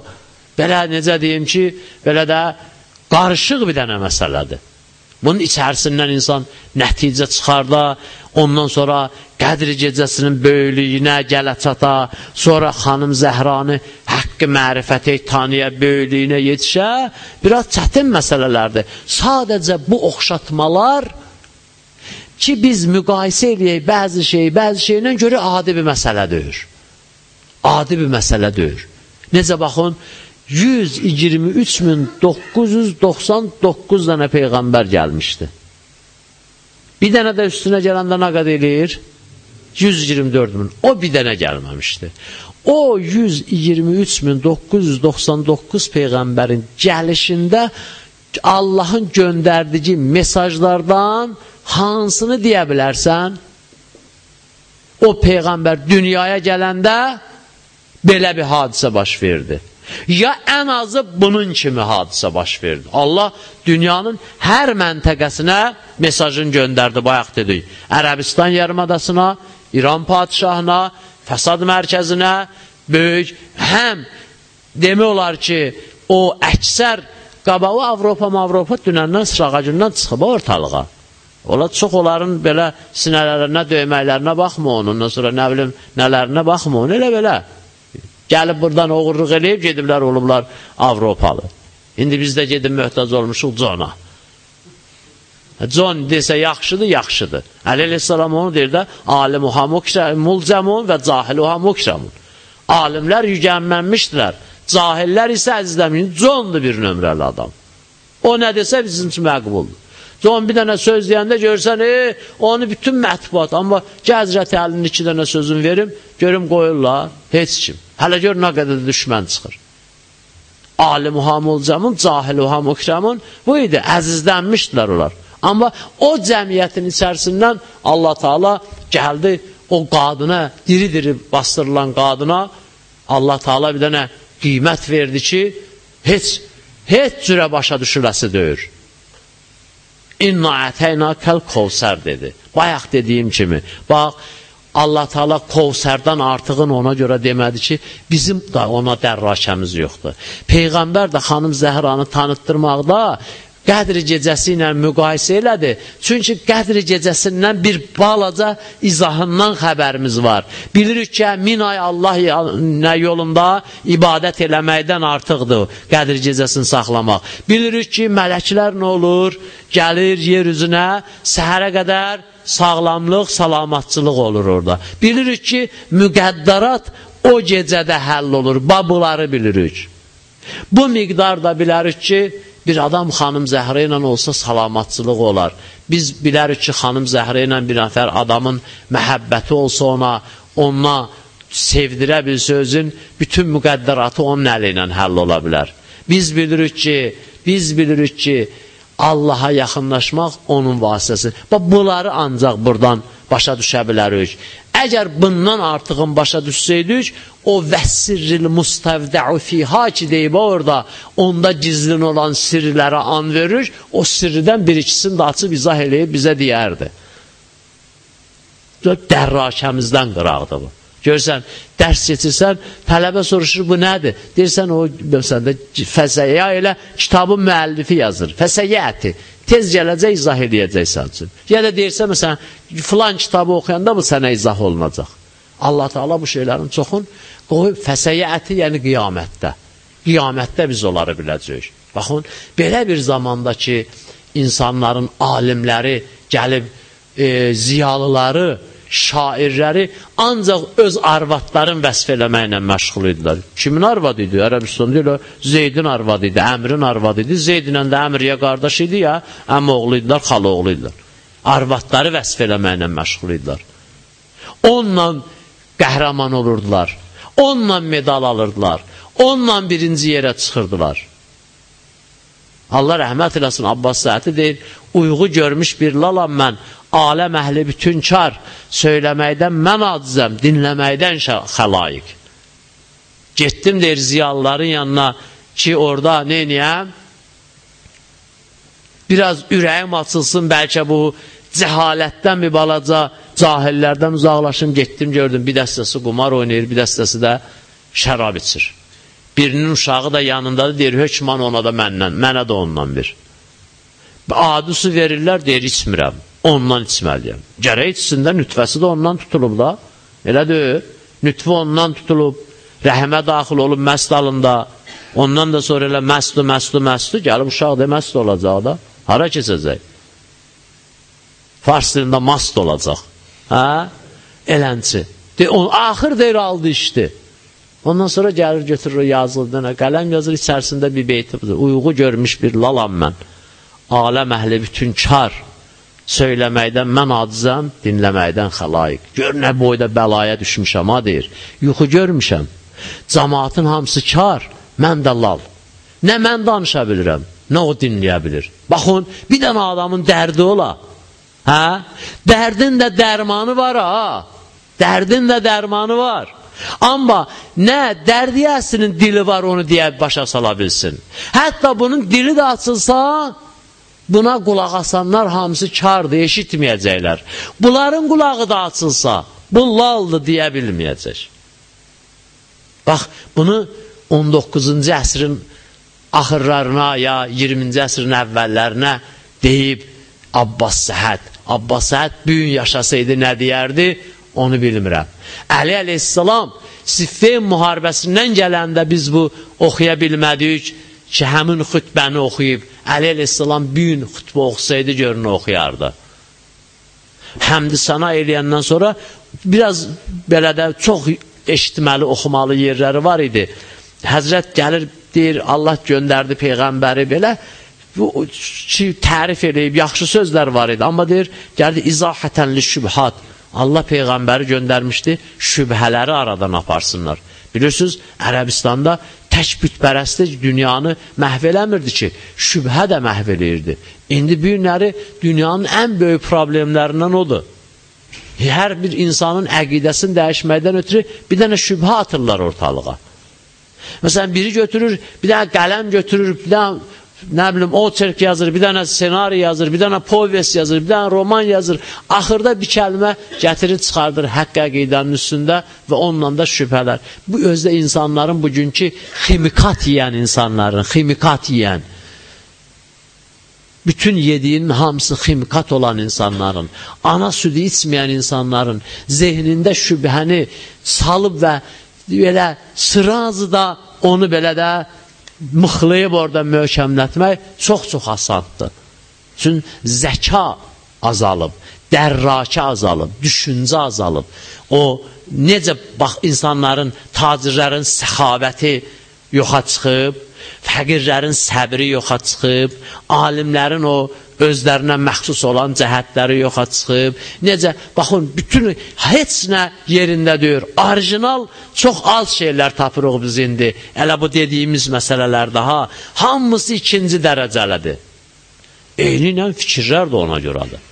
A: belə necə deyim ki, belə də qarışıq bir dənə məsələdir. Bunun içərisindən insan nəticə çıxarda, ondan sonra Qədr gecəsinin böyüklüyünə gələ çata, sonra xanım Zəhranı haqqı mərifəti tanıya, böyüklüyünə yetişə, biraz çətin məsələlərdir. Sadəcə bu oxşatmalar ki, biz müqayisə eləyək bəzi şey, bəzi şeylə görə adi bir məsələ deyir. Adi bir məsələ deyir. Necə baxın, 123.999 dənə Peyğəmbər gəlmişdi. Bir dənə də üstünə gələndə nə qədər eləyir? 124 min. O bir dənə gəlməmişdi. O 123.999 Peyğəmbərin gəlişində Allahın göndərdiyi mesajlardan hansını deyə bilərsən? O Peyğəmbər dünyaya gələndə belə bir hadisə baş verdi. Ya ən azı bunun kimi hadisə baş verdi. Allah dünyanın hər məntəqəsinə mesajın göndərdi, bayaq dedik. Ərəbistan yarımadasına, İran padişahına, fəsad mərkəzinə, böyük, həm demək olar ki, o əksər qabağı Avropa, Avropa dünəndən sırağacından çıxıb ortalığa. Ola çox onların belə sinələrinə, döyməklərinə baxma onun, sonra nə bilim, nələrinə baxma onu, elə belə. Gəlib buradan oğurluq eləyib, gediblər, olublar Avropalı. İndi biz də gedib möhtac olmuşuq Cona. Con desə yaxşıdır, yaxşıdır. Əli əleyhissalam onu deyir də, alimuha mulcəmun və cahiluha mukşamun. Alimlər yügənmənmişdilər, cahillər isə əzizləmin, Condur bir nömrəli adam. O nə desə bizim üçün məqbuldur. Con bir dənə söz deyəndə görsən, e, onu bütün mətbuat, amma Gəzrət əlinin iki dənə sözünü verim, görüm qoyurlar, heç kim. Hələ gör nə qədər düşmən çıxır. Alimuha mulcəmun, cahiluha mukrəmun, bu idi, əzizlənmişdilər onlar. Amma o cəmiyyətin içərisindən Allah Taala gəldi o qadına, diri-diri bastırılan qadına Allah Taala bir dənə qiymət verdi ki, heç heç cürə başa düşüləsi deyir. İnna ətəyna kəl kovsər dedi. Bayaq dediyim kimi, bax, Allah Taala Kovsərdən artığın ona görə demədi ki, bizim də ona dərrakəmiz yoxdur. Peyğəmbər də xanım Zəhranı tanıtdırmaqda Qədri gecəsi ilə müqayisə elədi. Çünki Qədri gecəsindən bir balaca izahından xəbərimiz var. Bilirik ki, min ay Allah yolunda ibadət eləməkdən artıqdır Qədri gecəsini saxlamaq. Bilirik ki, mələklər nə olur? Gəlir yer üzünə səhərə qədər sağlamlıq, salamatçılıq olur orada. Bilirik ki, müqəddarat o gecədə həll olur. Babuları bilirik. Bu miqdarda bilərik ki, bir adam xanım Zəhra ilə olsa salamatçılıq olar. Biz bilərik ki, xanım Zəhra ilə bir nəfər adamın məhəbbəti olsa ona, ona sevdirə bilsə özün, bütün müqəddaratı onun əli ilə həll ola bilər. Biz bilirik ki, biz bilirik ki, Allaha yaxınlaşmaq onun vasitəsi. Bax, bunları ancaq buradan başa düşə bilərik. Əgər bundan artığın başa düşsəydik, o vəssirril mustavdəu fiha ki deyib orada, onda gizlin olan sirlərə an verir, o sirridən bir ikisini də açıb izah eləyib bizə deyərdi. Dərrakəmizdən qıraqdır bu. Görsən, dərs keçirsən, tələbə soruşur, bu nədir? Deyirsən, o, məsələn də, fəsəyə elə kitabın müəllifi yazır. Fəsəyyəti. Tez gələcək, izah edəcəksən üçün. Ya da deyirsən, məsələn, filan kitabı oxuyanda bu sənə izah olunacaq. Allah Teala bu şeylərin çoxun qoyub fəsəyyəti, yəni qiyamətdə. Qiyamətdə biz onları biləcəyik. Baxın, belə bir zamanda ki, insanların alimləri gəlib e, ziyalıları, şairləri ancaq öz arvadların vəsf eləməklə məşğul idilər. Kimin arvadı idi? Ərəbistanda elə Zeydin arvadı idi, Əmrin arvadı idi. Zeydinlə də Əmriyə qardaş idi ya, əmi oğlu idilər, xalı oğlu idilər. Arvadları vəsf eləməklə məşğul idilər. Onunla qəhrəman olurdular. Onunla medal alırdılar. Onunla birinci yerə çıxırdılar. Allah rəhmət eləsin, Abbas Səhəti deyir, uyğu görmüş bir lalam mən, aləm əhli bütün kar, söyləməkdən mən acizəm, dinləməkdən xəlayiq. Getdim deyir ziyalıların yanına ki, orada neyniyəm? Biraz ürəyim açılsın, bəlkə bu cəhalətdən bir balaca cahillərdən uzaqlaşım, getdim, gördüm, bir dəstəsi qumar oynayır, bir dəstəsi də şərab içir. Birinin uşağı da yanındadır, deyir, hökman ona da məndən, mənə də ondan bir. Adi su verirlər, deyir, içmirəm ondan içməliyəm. Gərək içsində nütfəsi də ondan tutulub da. Elə deyil. Nütfə ondan tutulub, rəhmə daxil olub məst alında. Ondan da sonra elə məstu, məstu, məstu, gəlib uşaq da məst olacaq da. Hara keçəcək? Fars dilində mast olacaq. Hə? Elənçi. De, on, axır deyir aldı işdi. Ondan sonra gəlir götürür yazıldığına, qələm yazır içərisində bir beyti. Uyğu görmüş bir lalam mən. Aləm əhli bütün kar söyləməkdən mən acizəm, dinləməkdən xəlayiq. Gör nə boyda bəlaya düşmüşəm, ha deyir. Yuxu görmüşəm. Cəmaatın hamısı kar, mən də lal. Nə mən danışa bilirəm, nə o dinləyə bilir. Baxın, bir dənə adamın dərdi ola. Hə? Dərdin də dərmanı var ha. Dərdin də dərmanı var. Amma nə dərdiyəsinin dili var onu deyə başa sala bilsin. Hətta bunun dili də açılsa, Buna qulaq asanlar hamısı kardır, eşitməyəcəklər. Bunların qulağı da açılsa, bu laldır deyə bilməyəcək. Bax, bunu 19-cu əsrin axırlarına ya 20-ci əsrin əvvəllərinə deyib Abbas Səhət. Abbas Səhət büyün yaşasaydı nə deyərdi? Onu bilmirəm. Əli əleyhissalam Siffeyn müharibəsindən gələndə biz bu oxuya bilmədik ki, həmin xütbəni oxuyub Əli əleyhissalam bir gün xütbə oxusaydı görün oxuyardı. Həmdi sana eləyəndən sonra biraz belə də çox eşitməli, oxumalı yerləri var idi. Həzrət gəlir, deyir, Allah göndərdi Peyğəmbəri belə, bu ki, tərif eləyib, yaxşı sözlər var idi. Amma deyir, gəldi, izahətənli şübhat. Allah Peyğəmbəri göndərmişdi, şübhələri aradan aparsınlar. Bilirsiniz, Ərəbistanda tək bütpərəstlik dünyanı məhv eləmirdi ki, şübhə də məhv eləyirdi. İndi bu günləri dünyanın ən böyük problemlərindən odur. Hər bir insanın əqidəsini dəyişməkdən ötürü bir dənə şübhə atırlar ortalığa. Məsələn, biri götürür, bir dənə qələm götürür, bir dənə nə bilim, oçerk yazır, bir dənə senari yazır, bir dənə povest yazır, bir dənə roman yazır. Axırda bir kəlmə gətirir, çıxardır haqq əqidənin üstündə və onunla da şübhələr. Bu özdə insanların bugünkü ximikat yiyən insanların, ximikat yiyən, bütün yediğinin hamısı ximikat olan insanların, ana südü içməyən insanların zehnində şübhəni salıb və belə sırazı da onu belə də mıxlayıb orada möhkəmlətmək çox-çox asandır. Çünki zəka azalıb, dərrakə azalıb, düşüncə azalıb. O, necə bax, insanların, tacirlərin səxavəti yoxa çıxıb, fəqirlərin səbri yoxa çıxıb, alimlərin o özlərinə məxsus olan cəhətləri yoxa çıxıb. Necə, baxın, bütün heç nə yerində deyir. Orijinal çox az şeylər tapırıq biz indi. Elə bu dediyimiz məsələlərdə ha, hamısı ikinci dərəcəlidir. Eyni ilə fikirlər də ona görədir.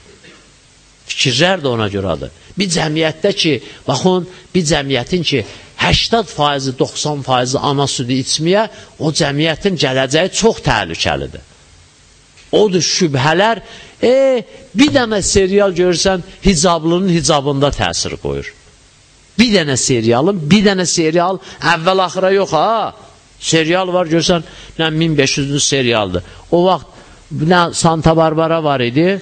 A: Fikirlər də ona görədir. Bir cəmiyyətdə ki, baxın, bir cəmiyyətin ki, 80 faizi, 90 faizi ana südü içməyə, o cəmiyyətin gələcəyi çox təhlükəlidir. Odur şübhələr, e, bir dənə serial görürsən, hicablının hicabında təsir qoyur. Bir dənə serialın, bir dənə serial əvvəl-axıra yox, ha? Serial var, görsən, nə 1500-lü serialdır. O vaxt nə Santa Barbara var idi,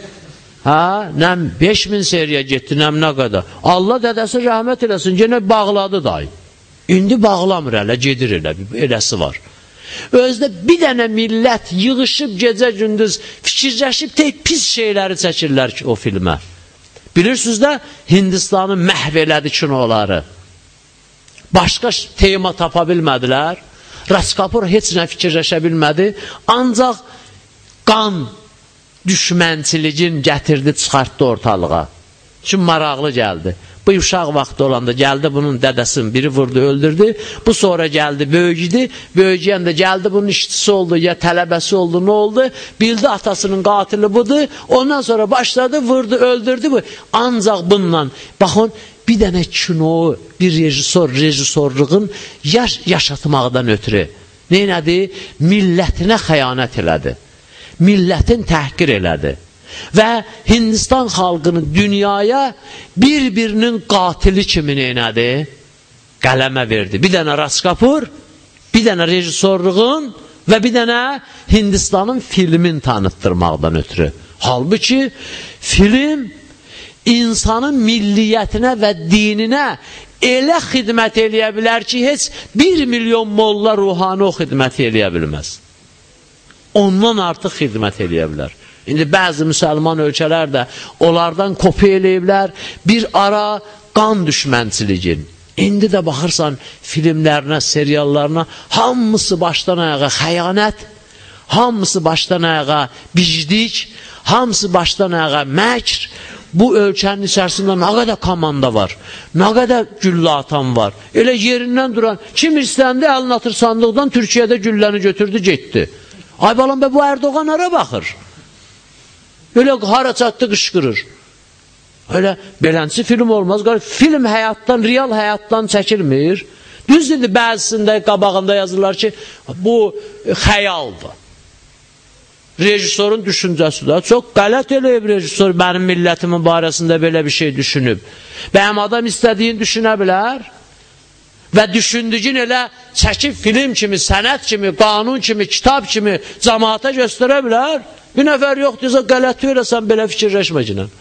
A: hə, nə 5000 seriya getdi, nə nə qədər. Allah dədəsi rəhmət eləsin, yenə bağladı dayı. İndi bağlamır hələ, gedir elə, eləsi var. Özdə bir dənə millət yığışıb gecə-gündüz fikirləşib tək pis şeyləri çəkirlər ki, o filmə. Bilirsiniz də, Hindistanı məhv elədi kinoları. Başqa tema tapa bilmədilər. Raskapur heç nə fikirləşə bilmədi. Ancaq qan düşmənçiligin gətirdi, çıxartdı ortalığa. Çünki maraqlı gəldi. Bu uşaq vaxtı olanda gəldi bunun dədəsinin biri vurdu, öldürdü. Bu sonra gəldi, böyüyüdü. Böyüyəndə gəldi bunun işçisi oldu, ya tələbəsi oldu, nə oldu? Bildi atasının qatili budur. Ondan sonra başladı, vurdu, öldürdü bu. Ancaq bununla, baxın, bir dənə kino, bir rejissor, rejissorluğun yaş yaşatmaqdan ötürü neynədi? Millətinə xəyanət elədi. Millətin təhqir elədi və Hindistan xalqını dünyaya bir-birinin qatili kimi neynədi? Qələmə verdi. Bir dənə Raskapur, bir dənə rejissorluğun və bir dənə Hindistanın filmin tanıtdırmaqdan ötürü. Halbuki film insanın milliyyətinə və dininə elə xidmət eləyə bilər ki, heç bir milyon molla ruhani o xidməti eləyə bilməz. Ondan artıq xidmət eləyə bilər. İndi bəzi müsəlman ölkələr də onlardan kopya eləyiblər, bir ara qan düşmənçiligin. İndi də baxırsan filmlərinə, seriallarına, hamısı başdan ayağa xəyanət, hamısı başdan ayağa bicdik, hamısı başdan ayağa məkr, bu ölkənin içərisində nə qədər komanda var, nə qədər güllə atan var. Elə yerindən duran, kim istəndi əlini atır sandıqdan, Türkiyədə gülləni götürdü, getdi. Ay balam, bu Erdoğan hara baxır? Elə hara çatdı qışqırır. Elə belənçi film olmaz. Film həyatdan, real həyatdan çəkilmir. Düzdür, bəzisində qabağında yazırlar ki, bu xəyaldır. Rejissorun düşüncəsi də çox qələt eləyib rejissor mənim millətimin barəsində belə bir şey düşünüb. Bəyəm adam istədiyin düşünə bilər və düşündüyün elə çəkib film kimi, sənət kimi, qanun kimi, kitab kimi cəmaata göstərə bilər. Bir nəfər yoxdursa qələti eləsən belə fikirləşməcənən.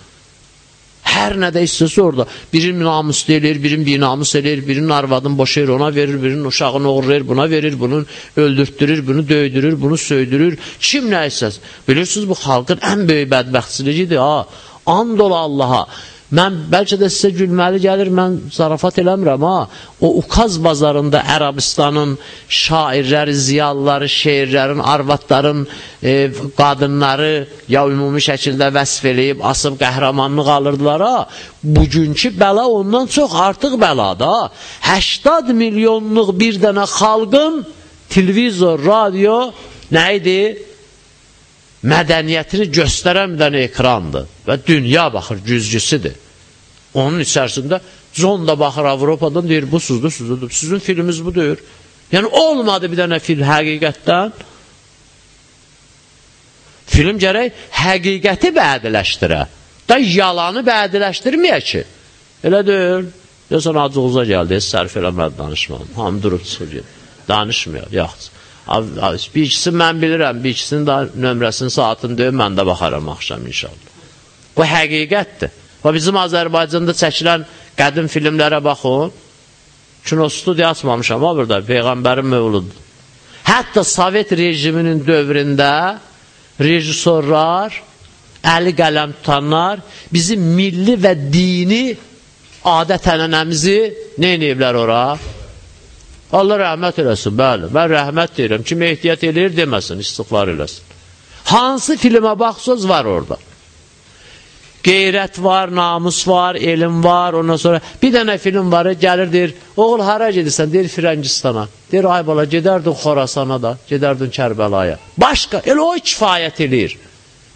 A: Hər nədə istəsə orada. Birin namus eləyir, birin bir namus eləyir, birinin arvadını boşayır, ona verir, birinin uşağını oğurlayır, buna verir, bunun öldürtdürür, bunu döydürür, bunu söydürür. Kim nə istəsə. Bilirsiniz, bu xalqın ən böyük bədbəxtçiliyidir. Ha, and ola Allaha. Mən bəlkə də sizə gülməli gəlir, mən zarafat eləmirəm, ha. O Ukaz bazarında Ərəbistanın şairləri, ziyalıları, şeirlərin, arvadların, e, qadınları ya ümumi şəkildə vəsf eləyib, asıb qəhrəmanlıq alırdılar, ha. Bugünkü bəla ondan çox artıq bəladır, ha. 80 milyonluq bir dənə xalqın televizor, radio nə idi? Mədəniyyətini göstərən bir dənə ekrandır və dünya baxır, güzgüsüdür. Onun içərisində John da baxır Avropadan deyir, bu suzdur, suzdur. Sizin filminiz bu deyir. Yəni olmadı bir dənə film həqiqətdən. Film gərək həqiqəti bədiləşdirə. Da yalanı bədiləşdirməyə ki. Elə deyil. Deyəsən acığıza gəldi, sərf eləmədi danışmam. Hamı durub çıxır. Danışmıyor, yaxşı. Bir ikisini mən bilirəm, bir ikisinin də nömrəsini, saatını deyib, mən də baxaram axşam inşallah. Bu həqiqətdir. Və bizim Azərbaycanda çəkilən qədim filmlərə baxın, kino studiya açmamışam, ha burada, Peyğəmbərin mövludur. Hətta Sovet rejiminin dövründə rejissorlar, əli qələm tutanlar bizim milli və dini adət ənənəmizi nə ediblər ora? Allah rəhmət eləsin, bəli. Mən rəhmət deyirəm. Kim ehtiyat eləyir deməsin, istiqlar eləsin. Hansı filmə baxsız var orada? Qeyrət var, namus var, elm var, ondan sonra bir dənə film var, gəlir deyir, oğul hara gedirsən? Deyir Firəngistana. Deyir, ay bala, gedərdin Xorasana da, gedərdin Kərbəlaya. Başqa, elə o kifayət eləyir.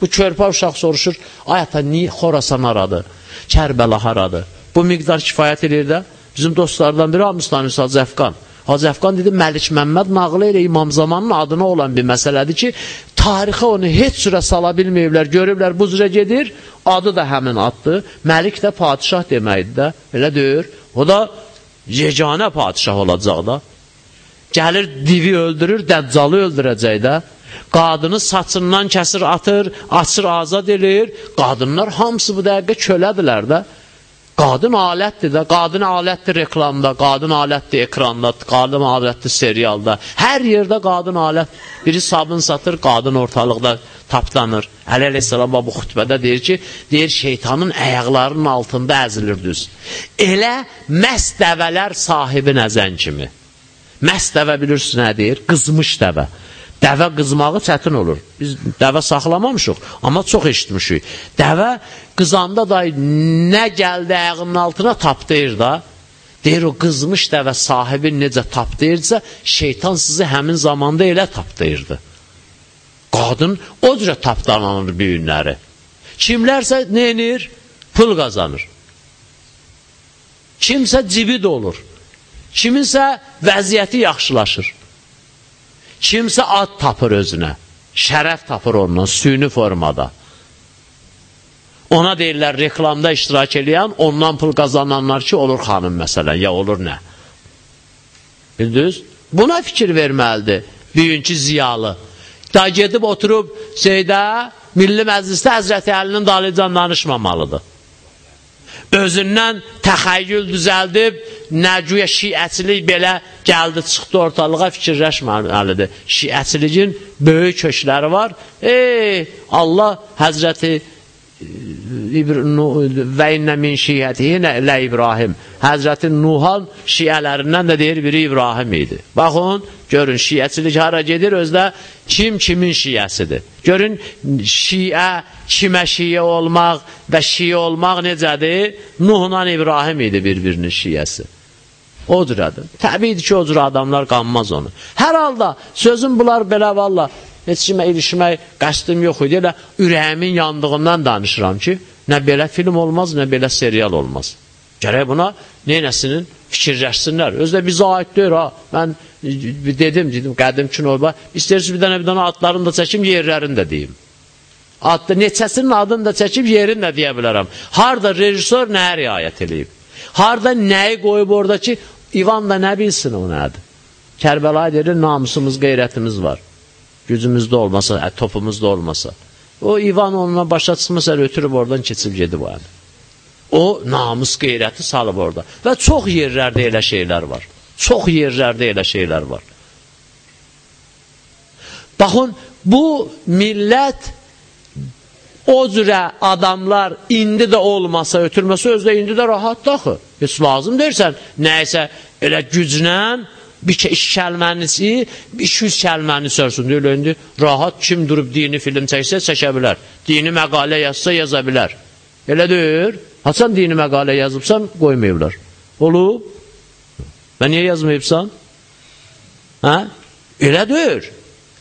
A: Bu körpə uşaq soruşur, ay ata, niyə Xorasan haradır? Kərbəla haradır? Bu miqdar kifayət edir də. Bizim dostlardan biri Hamistan Hüsa Zəfqan. Hacı Əfqan dedi, Məlik Məmməd nağılı ilə İmam Zamanın adına olan bir məsələdir ki, tarixə onu heç sürə sala bilməyiblər, görüblər, bu cürə gedir, adı da həmin addır. Məlik də padişah deməkdir də, elə deyir. O da yeganə padişah olacaq da. Gəlir, divi öldürür, dəccalı öldürəcək də. Qadını saçından kəsir, atır, açır, azad edir. Qadınlar hamısı bu dəqiqə kölədirlər də. Qadın alətdir də, qadın alətdir reklamda, qadın alətdir ekranda, qadın alətdir serialda. Hər yerdə qadın alət. Biri sabun satır, qadın ortalıqda tapdanır. Əli əleyhissalam bu xütbədə deyir ki, deyir şeytanın ayaqlarının altında əzilir düz. Elə məs dəvələr sahibi nəzən kimi. Məs dəvə bilirsiniz nə deyir? Qızmış dəvə. Dəvə qızmağı çətin olur. Biz dəvə saxlamamışıq, amma çox eşitmişik. Dəvə qızanda da nə gəldi ayağının altına tapdıyır da. Deyir o qızmış dəvə sahibi necə tapdıyırsa, şeytan sizi həmin zamanda elə tapdıyırdı. Qadın o cürə tapdalanır bir günləri. Kimlərsə nə edir? Pul qazanır. Kimsə cibi dolur. Kiminsə vəziyyəti yaxşılaşır. Kimsə ad tapır özünə, şərəf tapır ondan, süni formada. Ona deyirlər, reklamda iştirak edən, ondan pul qazananlar ki, olur xanım məsələn, ya olur nə? Bildiniz? Buna fikir verməlidir bugünkü ziyalı. Da gedib oturub şeydə, Milli Məclisdə Həzrəti Əlinin dalıcan danışmamalıdır. Özündən təxəyyül düzəldib, nəcüyə şiəçilik belə gəldi, çıxdı ortalığa fikirləşməlidir. Şiəçilikin böyük kökləri var. Ey, Allah Həzrəti və innə min şiyyətihi lə İbrahim. Həzrəti Nuhan şiələrindən də deyir, biri İbrahim idi. Baxın, görün, şiyyəçilik hara gedir, özdə kim kimin şiyyəsidir. Görün, şiyə, kimə şiyə olmaq və şiyə olmaq necədir? Nuhla İbrahim idi bir-birinin şiyyəsi. O cürədir. Təbiidir ki, o cür adamlar qanmaz onu. Hər halda sözüm bunlar belə valla heç kimə ilişmək qəsdim yox idi. Elə ürəyimin yandığından danışıram ki, nə belə film olmaz, nə belə serial olmaz. Gərək buna neynəsinin fikirləşsinlər. Özdə bizə aid deyir ha. Mən dedim, dedim, qədim kinoba, istəyirsiniz bir dənə bir dənə adlarını da çəkim, yerlərini də deyim. Adda, neçəsinin adını da çəkib, yerini də deyə bilərəm. Harada rejissor nəyə riayət edib? Harada nəyi qoyub orada ki, İvan da nə bilsin o nədir? Kərbəla deyir, namusumuz, qeyrətimiz var gücümüzdə olmasa, ə, topumuzda olmasa. O İvan onunla başa çıxmasa, ötürüb oradan keçib gedib o yəni. O namus qeyrəti salıb orada. Və çox yerlərdə elə şeylər var. Çox yerlərdə elə şeylər var. Baxın, bu millət o cürə adamlar indi də olmasa, ötürməsə özdə indi də rahatdır axı. Heç lazım deyirsən, nəysə elə güclə bir iki kəlmənisi, iki yüz kəlməni sörsün. Deyil, indi rahat kim durub dini film çəksə, çəkə bilər. Dini məqalə yazsa, yaza bilər. Elə deyir. Haçan dini məqalə yazıbsan, qoymayıblar. Olub. Və niyə yazmayıbsan? Hə? Elə deyir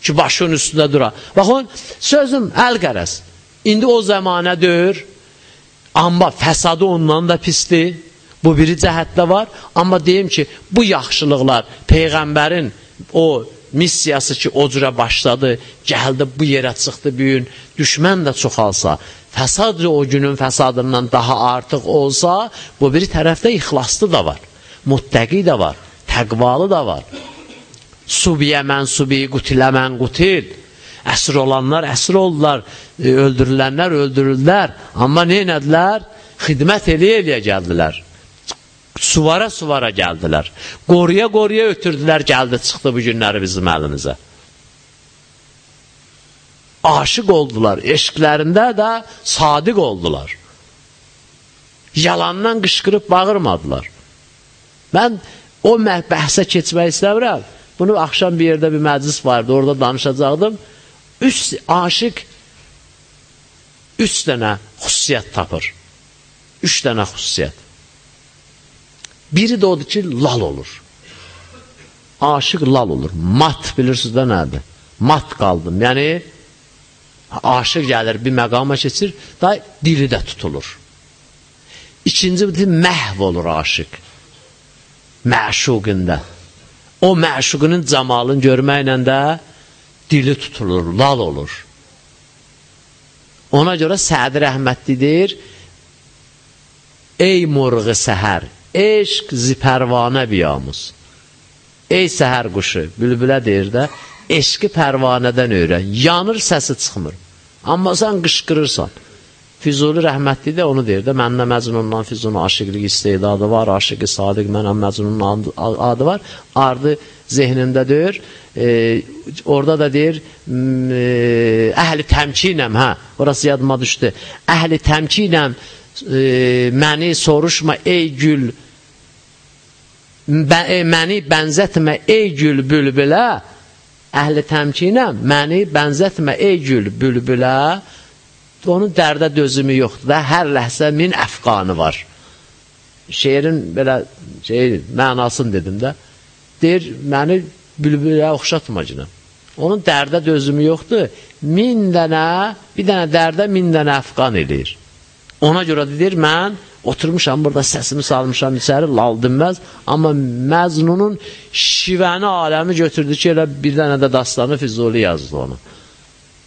A: ki, başın üstündə dura. Baxın, sözüm əl qərəz. İndi o zamanə deyir, amma fəsadı ondan da pisdir. Bu biri cəhətdə var, amma deyim ki, bu yaxşılıqlar Peyğəmbərin o missiyası ki, o cürə başladı, gəldi, bu yerə çıxdı bir gün, düşmən də çoxalsa, fəsad o günün fəsadından daha artıq olsa, bu biri tərəfdə ixlaslı da var, muttəqi də var, təqvalı da var. Subiyə mənsubi, qutilə mən qutil. Əsr olanlar əsr oldular, e, öldürülənlər öldürüldülər. Amma nə elədilər? Xidmət eləyə-eləyə gəldilər suvara-suvara gəldilər. Qoruya-qoruya ötürdülər, gəldi, çıxdı bu günləri bizim əlimizə. Aşıq oldular, eşqlərində də sadiq oldular. Yalandan qışqırıb bağırmadılar. Mən o bəhsə keçmək istəmirəm. Bunu axşam bir yerdə bir məclis vardı, orada danışacaqdım. Üç aşıq üç dənə xüsusiyyət tapır. Üç dənə xüsusiyyət. Biri də odur ki, lal olur. Aşıq lal olur. Mat bilirsiniz də nədir? Mat qaldım. Yəni, aşıq gəlir, bir məqama keçir, da dili də tutulur. İkinci bir məhv olur aşıq. Məşuqində. O məşuqunun camalını görməklə də dili tutulur, lal olur. Ona görə Sədi rəhmətli deyir, Ey murğu səhər, eşq zipərvanə biyamız. Ey səhər quşu, bülbülə deyir də, eşqi pərvanədən öyrən. Yanır, səsi çıxmır. Amma sən qışqırırsan. Füzuli rəhmətli də onu deyir də, məndə Məcnundan Füzulun aşıqlıq istedadı var, aşıqı sadiq mənəm Məcnunun adı var. Ardı zehnində deyir, e, orada da deyir, e, əhli təmkinəm, hə, orası yadıma düşdü. Əhli təmkinəm, e, məni soruşma ey gül, bə, e, məni bənzətmə ey gül bülbülə, əhli təmkinəm, məni bənzətmə ey gül bülbülə, onun dərdə dözümü yoxdur da, hər ləhsə min əfqanı var. Şeirin belə şey, mənasını dedim də, deyir, məni bülbülə oxşatmacına. Onun dərdə dözümü yoxdur, min dənə, bir dənə dərdə min dənə əfqan eləyir. Ona görə deyir, mən oturmuşam burada səsimi salmışam içəri, lal dinməz, amma məzununun şivəni aləmi götürdü ki, elə bir dənə də dastanı Füzuli yazdı onu.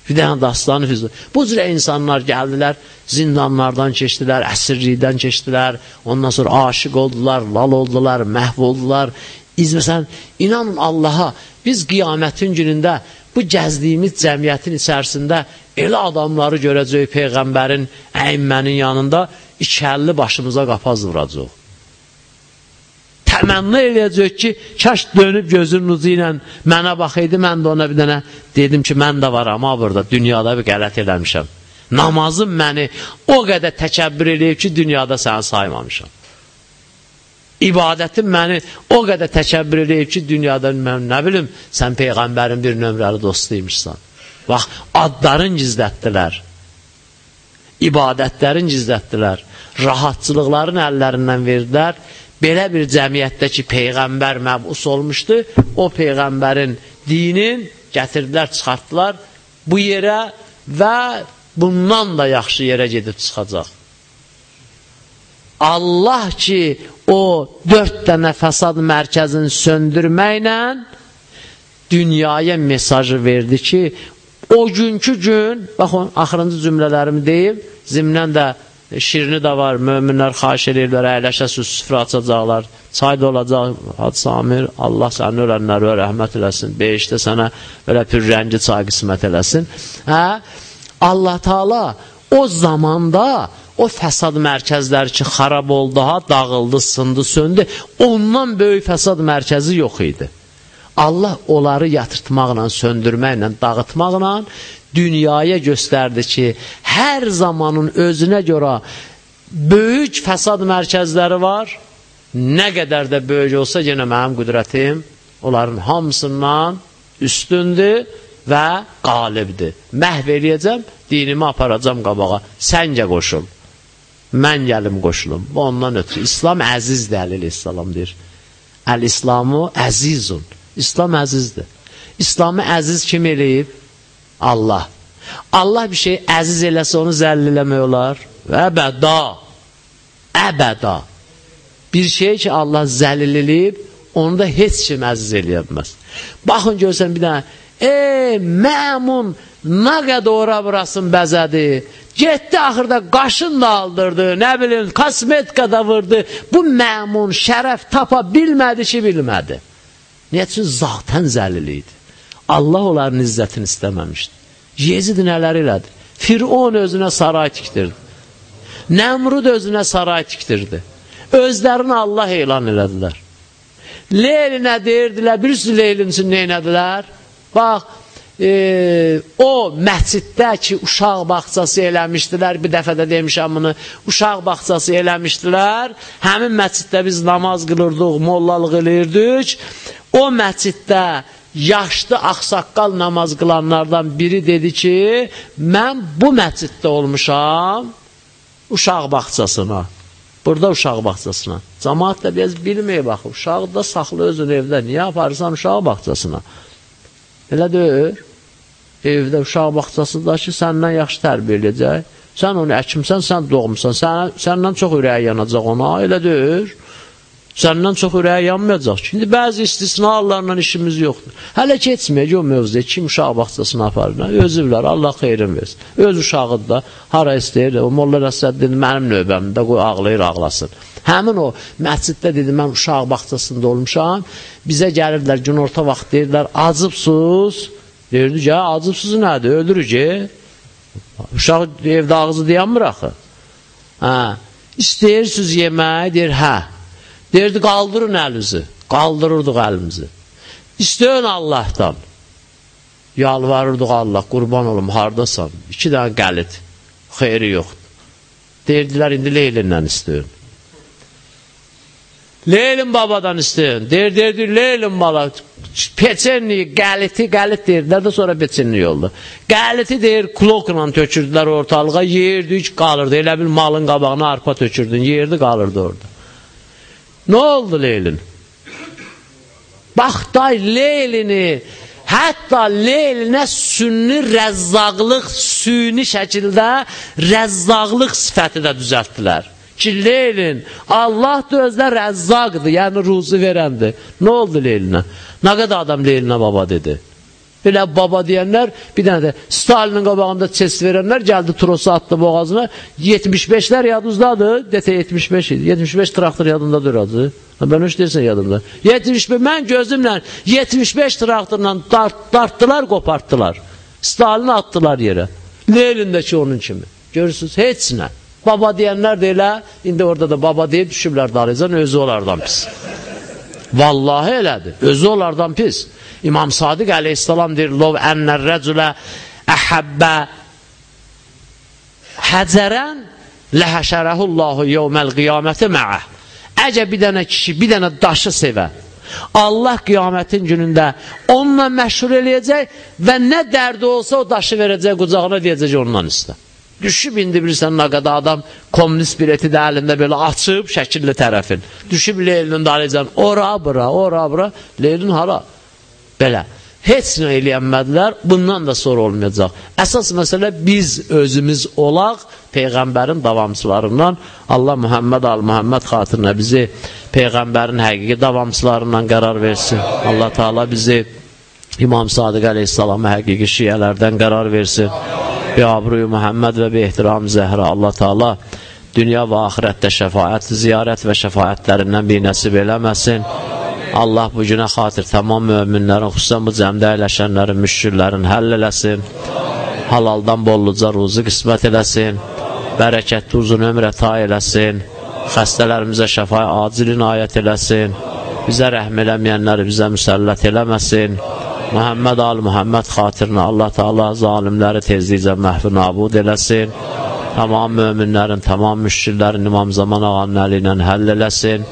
A: Bir dənə dastanı Füzuli. Bu cürə insanlar gəldilər, zindanlardan keçdilər, əsirlikdən keçdilər, ondan sonra aşıq oldular, lal oldular, məhv oldular. İzməsən, inanın Allaha, biz qiyamətin günündə bu gəzdiyimiz cəmiyyətin içərisində elə adamları görəcək Peyğəmbərin əyimmənin yanında, iki əlli başımıza qapaz vuracaq. Təmənna eləyəcək ki, kaş dönüb gözünün ucu ilə mənə baxaydı, mən də ona bir dənə dedim ki, mən də varam ha burada, dünyada bir qələt eləmişəm. Namazım məni o qədər təkəbbür eləyib ki, dünyada səni saymamışam. İbadətim məni o qədər təkəbbür eləyib ki, dünyada mən nə bilim, sən Peyğəmbərin bir nömrəli dostuymuşsan. Bax, adların gizlətdilər ibadətlərin gizlətdilər, rahatçılıqların əllərindən verdilər. Belə bir cəmiyyətdə ki, Peyğəmbər məbus olmuşdu, o Peyğəmbərin dinin gətirdilər, çıxartdılar bu yerə və bundan da yaxşı yerə gedib çıxacaq. Allah ki, o dörd dənə fəsad mərkəzini söndürməklə dünyaya mesajı verdi ki, O günkü gün, baxın, axırıncı cümlələrimi deyib, zimnən də şirini də var, möminlər xahiş edirlər, əyləşəsiz, süfrə açacaqlar, çay da olacaq, Had Samir, Allah sənin ölənləri rəhmət eləsin, beşdə sənə belə pürrəngi çay qismət eləsin. Hə? Allah Taala o zamanda o fəsad mərkəzləri ki, xarab oldu, ha, dağıldı, sındı, söndü, ondan böyük fəsad mərkəzi yox idi. Allah onları yatırtmaqla, söndürməklə, dağıtmaqla dünyaya göstərdi ki, hər zamanın özünə görə böyük fəsad mərkəzləri var. Nə qədər də böyük olsa, yenə mənim qüdrətim onların hamısından üstündür və qalibdir. Məhv eləyəcəm, dinimi aparacam qabağa. Səncə qoşul. Mən gəlim qoşulum. Bu ondan ötürü. İslam əziz dəlil İslam deyir. Əl-İslamu əzizun. İslam əzizdir. İslamı əziz kim eləyib? Allah. Allah bir şey əziz eləsə onu zəll eləmək olar. Əbəda. Əbəda. Bir şey ki Allah zəlil eləyib, onu da heç kim əziz eləyə bilməz. Baxın görsən bir dənə, ey məmun, nə qədər ora burasın bəzədi, getdi axırda qaşın da aldırdı, nə bilin, kosmetika da vurdu, bu məmun şərəf tapa bilmədi ki, bilmədi. Niyə üçün zatən zəlil idi. Allah onların izzətini istəməmişdi. Yezid nələr elədi? Firon özünə saray tikdirdi. Nəmrud özünə saray tikdirdi. Özlərini Allah elan elədilər. Leylinə deyirdilər, bilirsiniz Leylin üçün neynədilər? Bax, e, o məsciddə ki, uşaq baxçası eləmişdilər, bir dəfə də demişəm bunu, uşaq baxçası eləmişdilər, həmin məsciddə biz namaz qılırdıq, mollalıq eləyirdik, O məsciddə yaşlı axsaqqal namaz qılanlardan biri dedi ki, mən bu məsciddə olmuşam uşaq baxçasına. Burada uşaq baxçasına. Cəmaat da biraz bilməyə baxır. Uşaq da saxlı özün evdə. Niyə aparırsan uşaq baxçasına? Elə deyir. Evdə uşaq bağçasında ki, səndən yaxşı tərbiyə edəcək. Sən onu əkimsən, sən doğmusan. Sən, səndən çox ürəyi yanacaq ona, elə deyir. Səndən çox ürəyi yanmayacaq. Şimdi bəzi istisnalarla işimiz yoxdur. Hələ keçməyək o mövzuya kim uşaq bağçasına aparır. Özü bilər, Allah xeyrin versin. Öz uşağıdır da hara istəyir. O Molla Rəsəddin mənim növbəmdə qoy ağlayır, ağlasın. Həmin o məsciddə dedi, mən uşaq bağçasında olmuşam. Bizə gəlirdilər gün orta vaxt deyirlər, acıbsız. Deyirdi ki, acıbsız nədir? Öldürür ki. Uşaq evdə ağzı dayanmır axı. Hə. İstəyirsiniz yemək, deyir, hə. Deyirdi, qaldırın əlinizi. Qaldırırdıq əlimizi. İstəyin Allahdan. Yalvarırdıq Allah, qurban olum, hardasan? İki dənə qəlit. Xeyri yoxdur. Deyirdilər, indi Leylindən istəyin. Leylin babadan istəyin. Deyir, deyir, Leylin bala. Peçenli, qəliti, qəlit deyirdilər də sonra peçenli oldu. Qəliti deyir, klokla tökürdülər ortalığa, hiç qalırdı. Elə bil malın qabağına arpa tökürdün, yerdi, qalırdı orada. Nə oldu Leylin? Bax day Leylini hətta Leylinə sünni rəzzaqlıq, süni şəkildə rəzzaqlıq sifəti də düzəltdilər. Ki, Leylin, Allah da özlə rəzzaqdır, yəni ruzu verəndir. Nə oldu Leylinə? Nə qədər adam Leylinə baba dedi? Belə baba deyənlər, bir dənə də Stalinin qabağında test verənlər gəldi trosu atdı boğazına. 75-lər yadınızdadır. Detə 75 idi. 75 traktor yadındadır adı. Ben hiç deyirsən yadımda. 75 mən gözümlə 75 traktorla dart, dartdılar, qopartdılar. Stalini atdılar yerə. Leylindəki onun kimi. Görürsünüz, heç nə. Baba deyənlər də elə, indi orada da baba deyib düşüblər dalıcan, özü onlardan pis. Vallahi elədir. Özü onlardan pis. İmam Sadiq əleyhissalam deyir, lov ənlər rəculə əhəbbə həcərən ləhəşərəhullahu yevməl qiyaməti mə'ə. Əgər bir dənə kişi, bir dənə daşı sevə, Allah qiyamətin günündə onunla məşhur eləyəcək və nə dərdi olsa o daşı verəcək qucağına deyəcək ondan istə. Düşüb indi bilirsən nə qədər adam kommunist bileti də əlində belə açıb şəkilli tərəfin. Düşüb Leylinin dalıcan ora bura, ora bura, Leylin hara? Belə. Heç nə eləyənmədilər, bundan da sonra olmayacaq. Əsas məsələ biz özümüz olaq, Peyğəmbərin davamçılarından, Allah Muhammed al-Muhammed xatirinə bizi Peyğəmbərin həqiqi davamçılarından qərar versin. Allah Taala bizi İmam Sadiq əleyhissalama həqiqi şiyələrdən qərar versin. Bi abruyu Muhammed və bi ehtiram Zəhra Allah Taala dünya və axirətdə şəfaət, ziyarət və şəfaətlərindən bir nəsib eləməsin. Allah bu günə xatir tamam möminlərin, xüsusən bu cəmdə əyləşənlərin, müşküllərin həll eləsin. Halaldan bolluca ruzu qismət eləsin. Bərəkətli uzun ömrə ta eləsin. Xəstələrimizə şəfa acil inayət eləsin. Bizə rəhm eləməyənləri bizə müsəllət eləməsin. Muhammed al Muhammed xatirinə Allah Taala zalimləri tezliklə məhvi nabud eləsin. Tamam möminlərin, tamam müşkillərin İmam Zaman ağanın əli ilə həll eləsin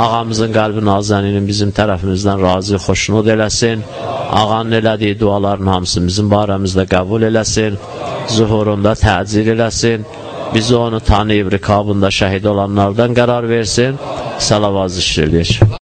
A: ağamızın qəlbi nazəninin bizim tərəfimizdən razı, xoşnud eləsin. Ağanın elədiyi duaların hamısını bizim barəmizdə qəbul eləsin. Zuhurunda təcil eləsin. Bizi onu tanıyıb rikabında şəhid olanlardan qərar versin. Salavat zikr eləyir.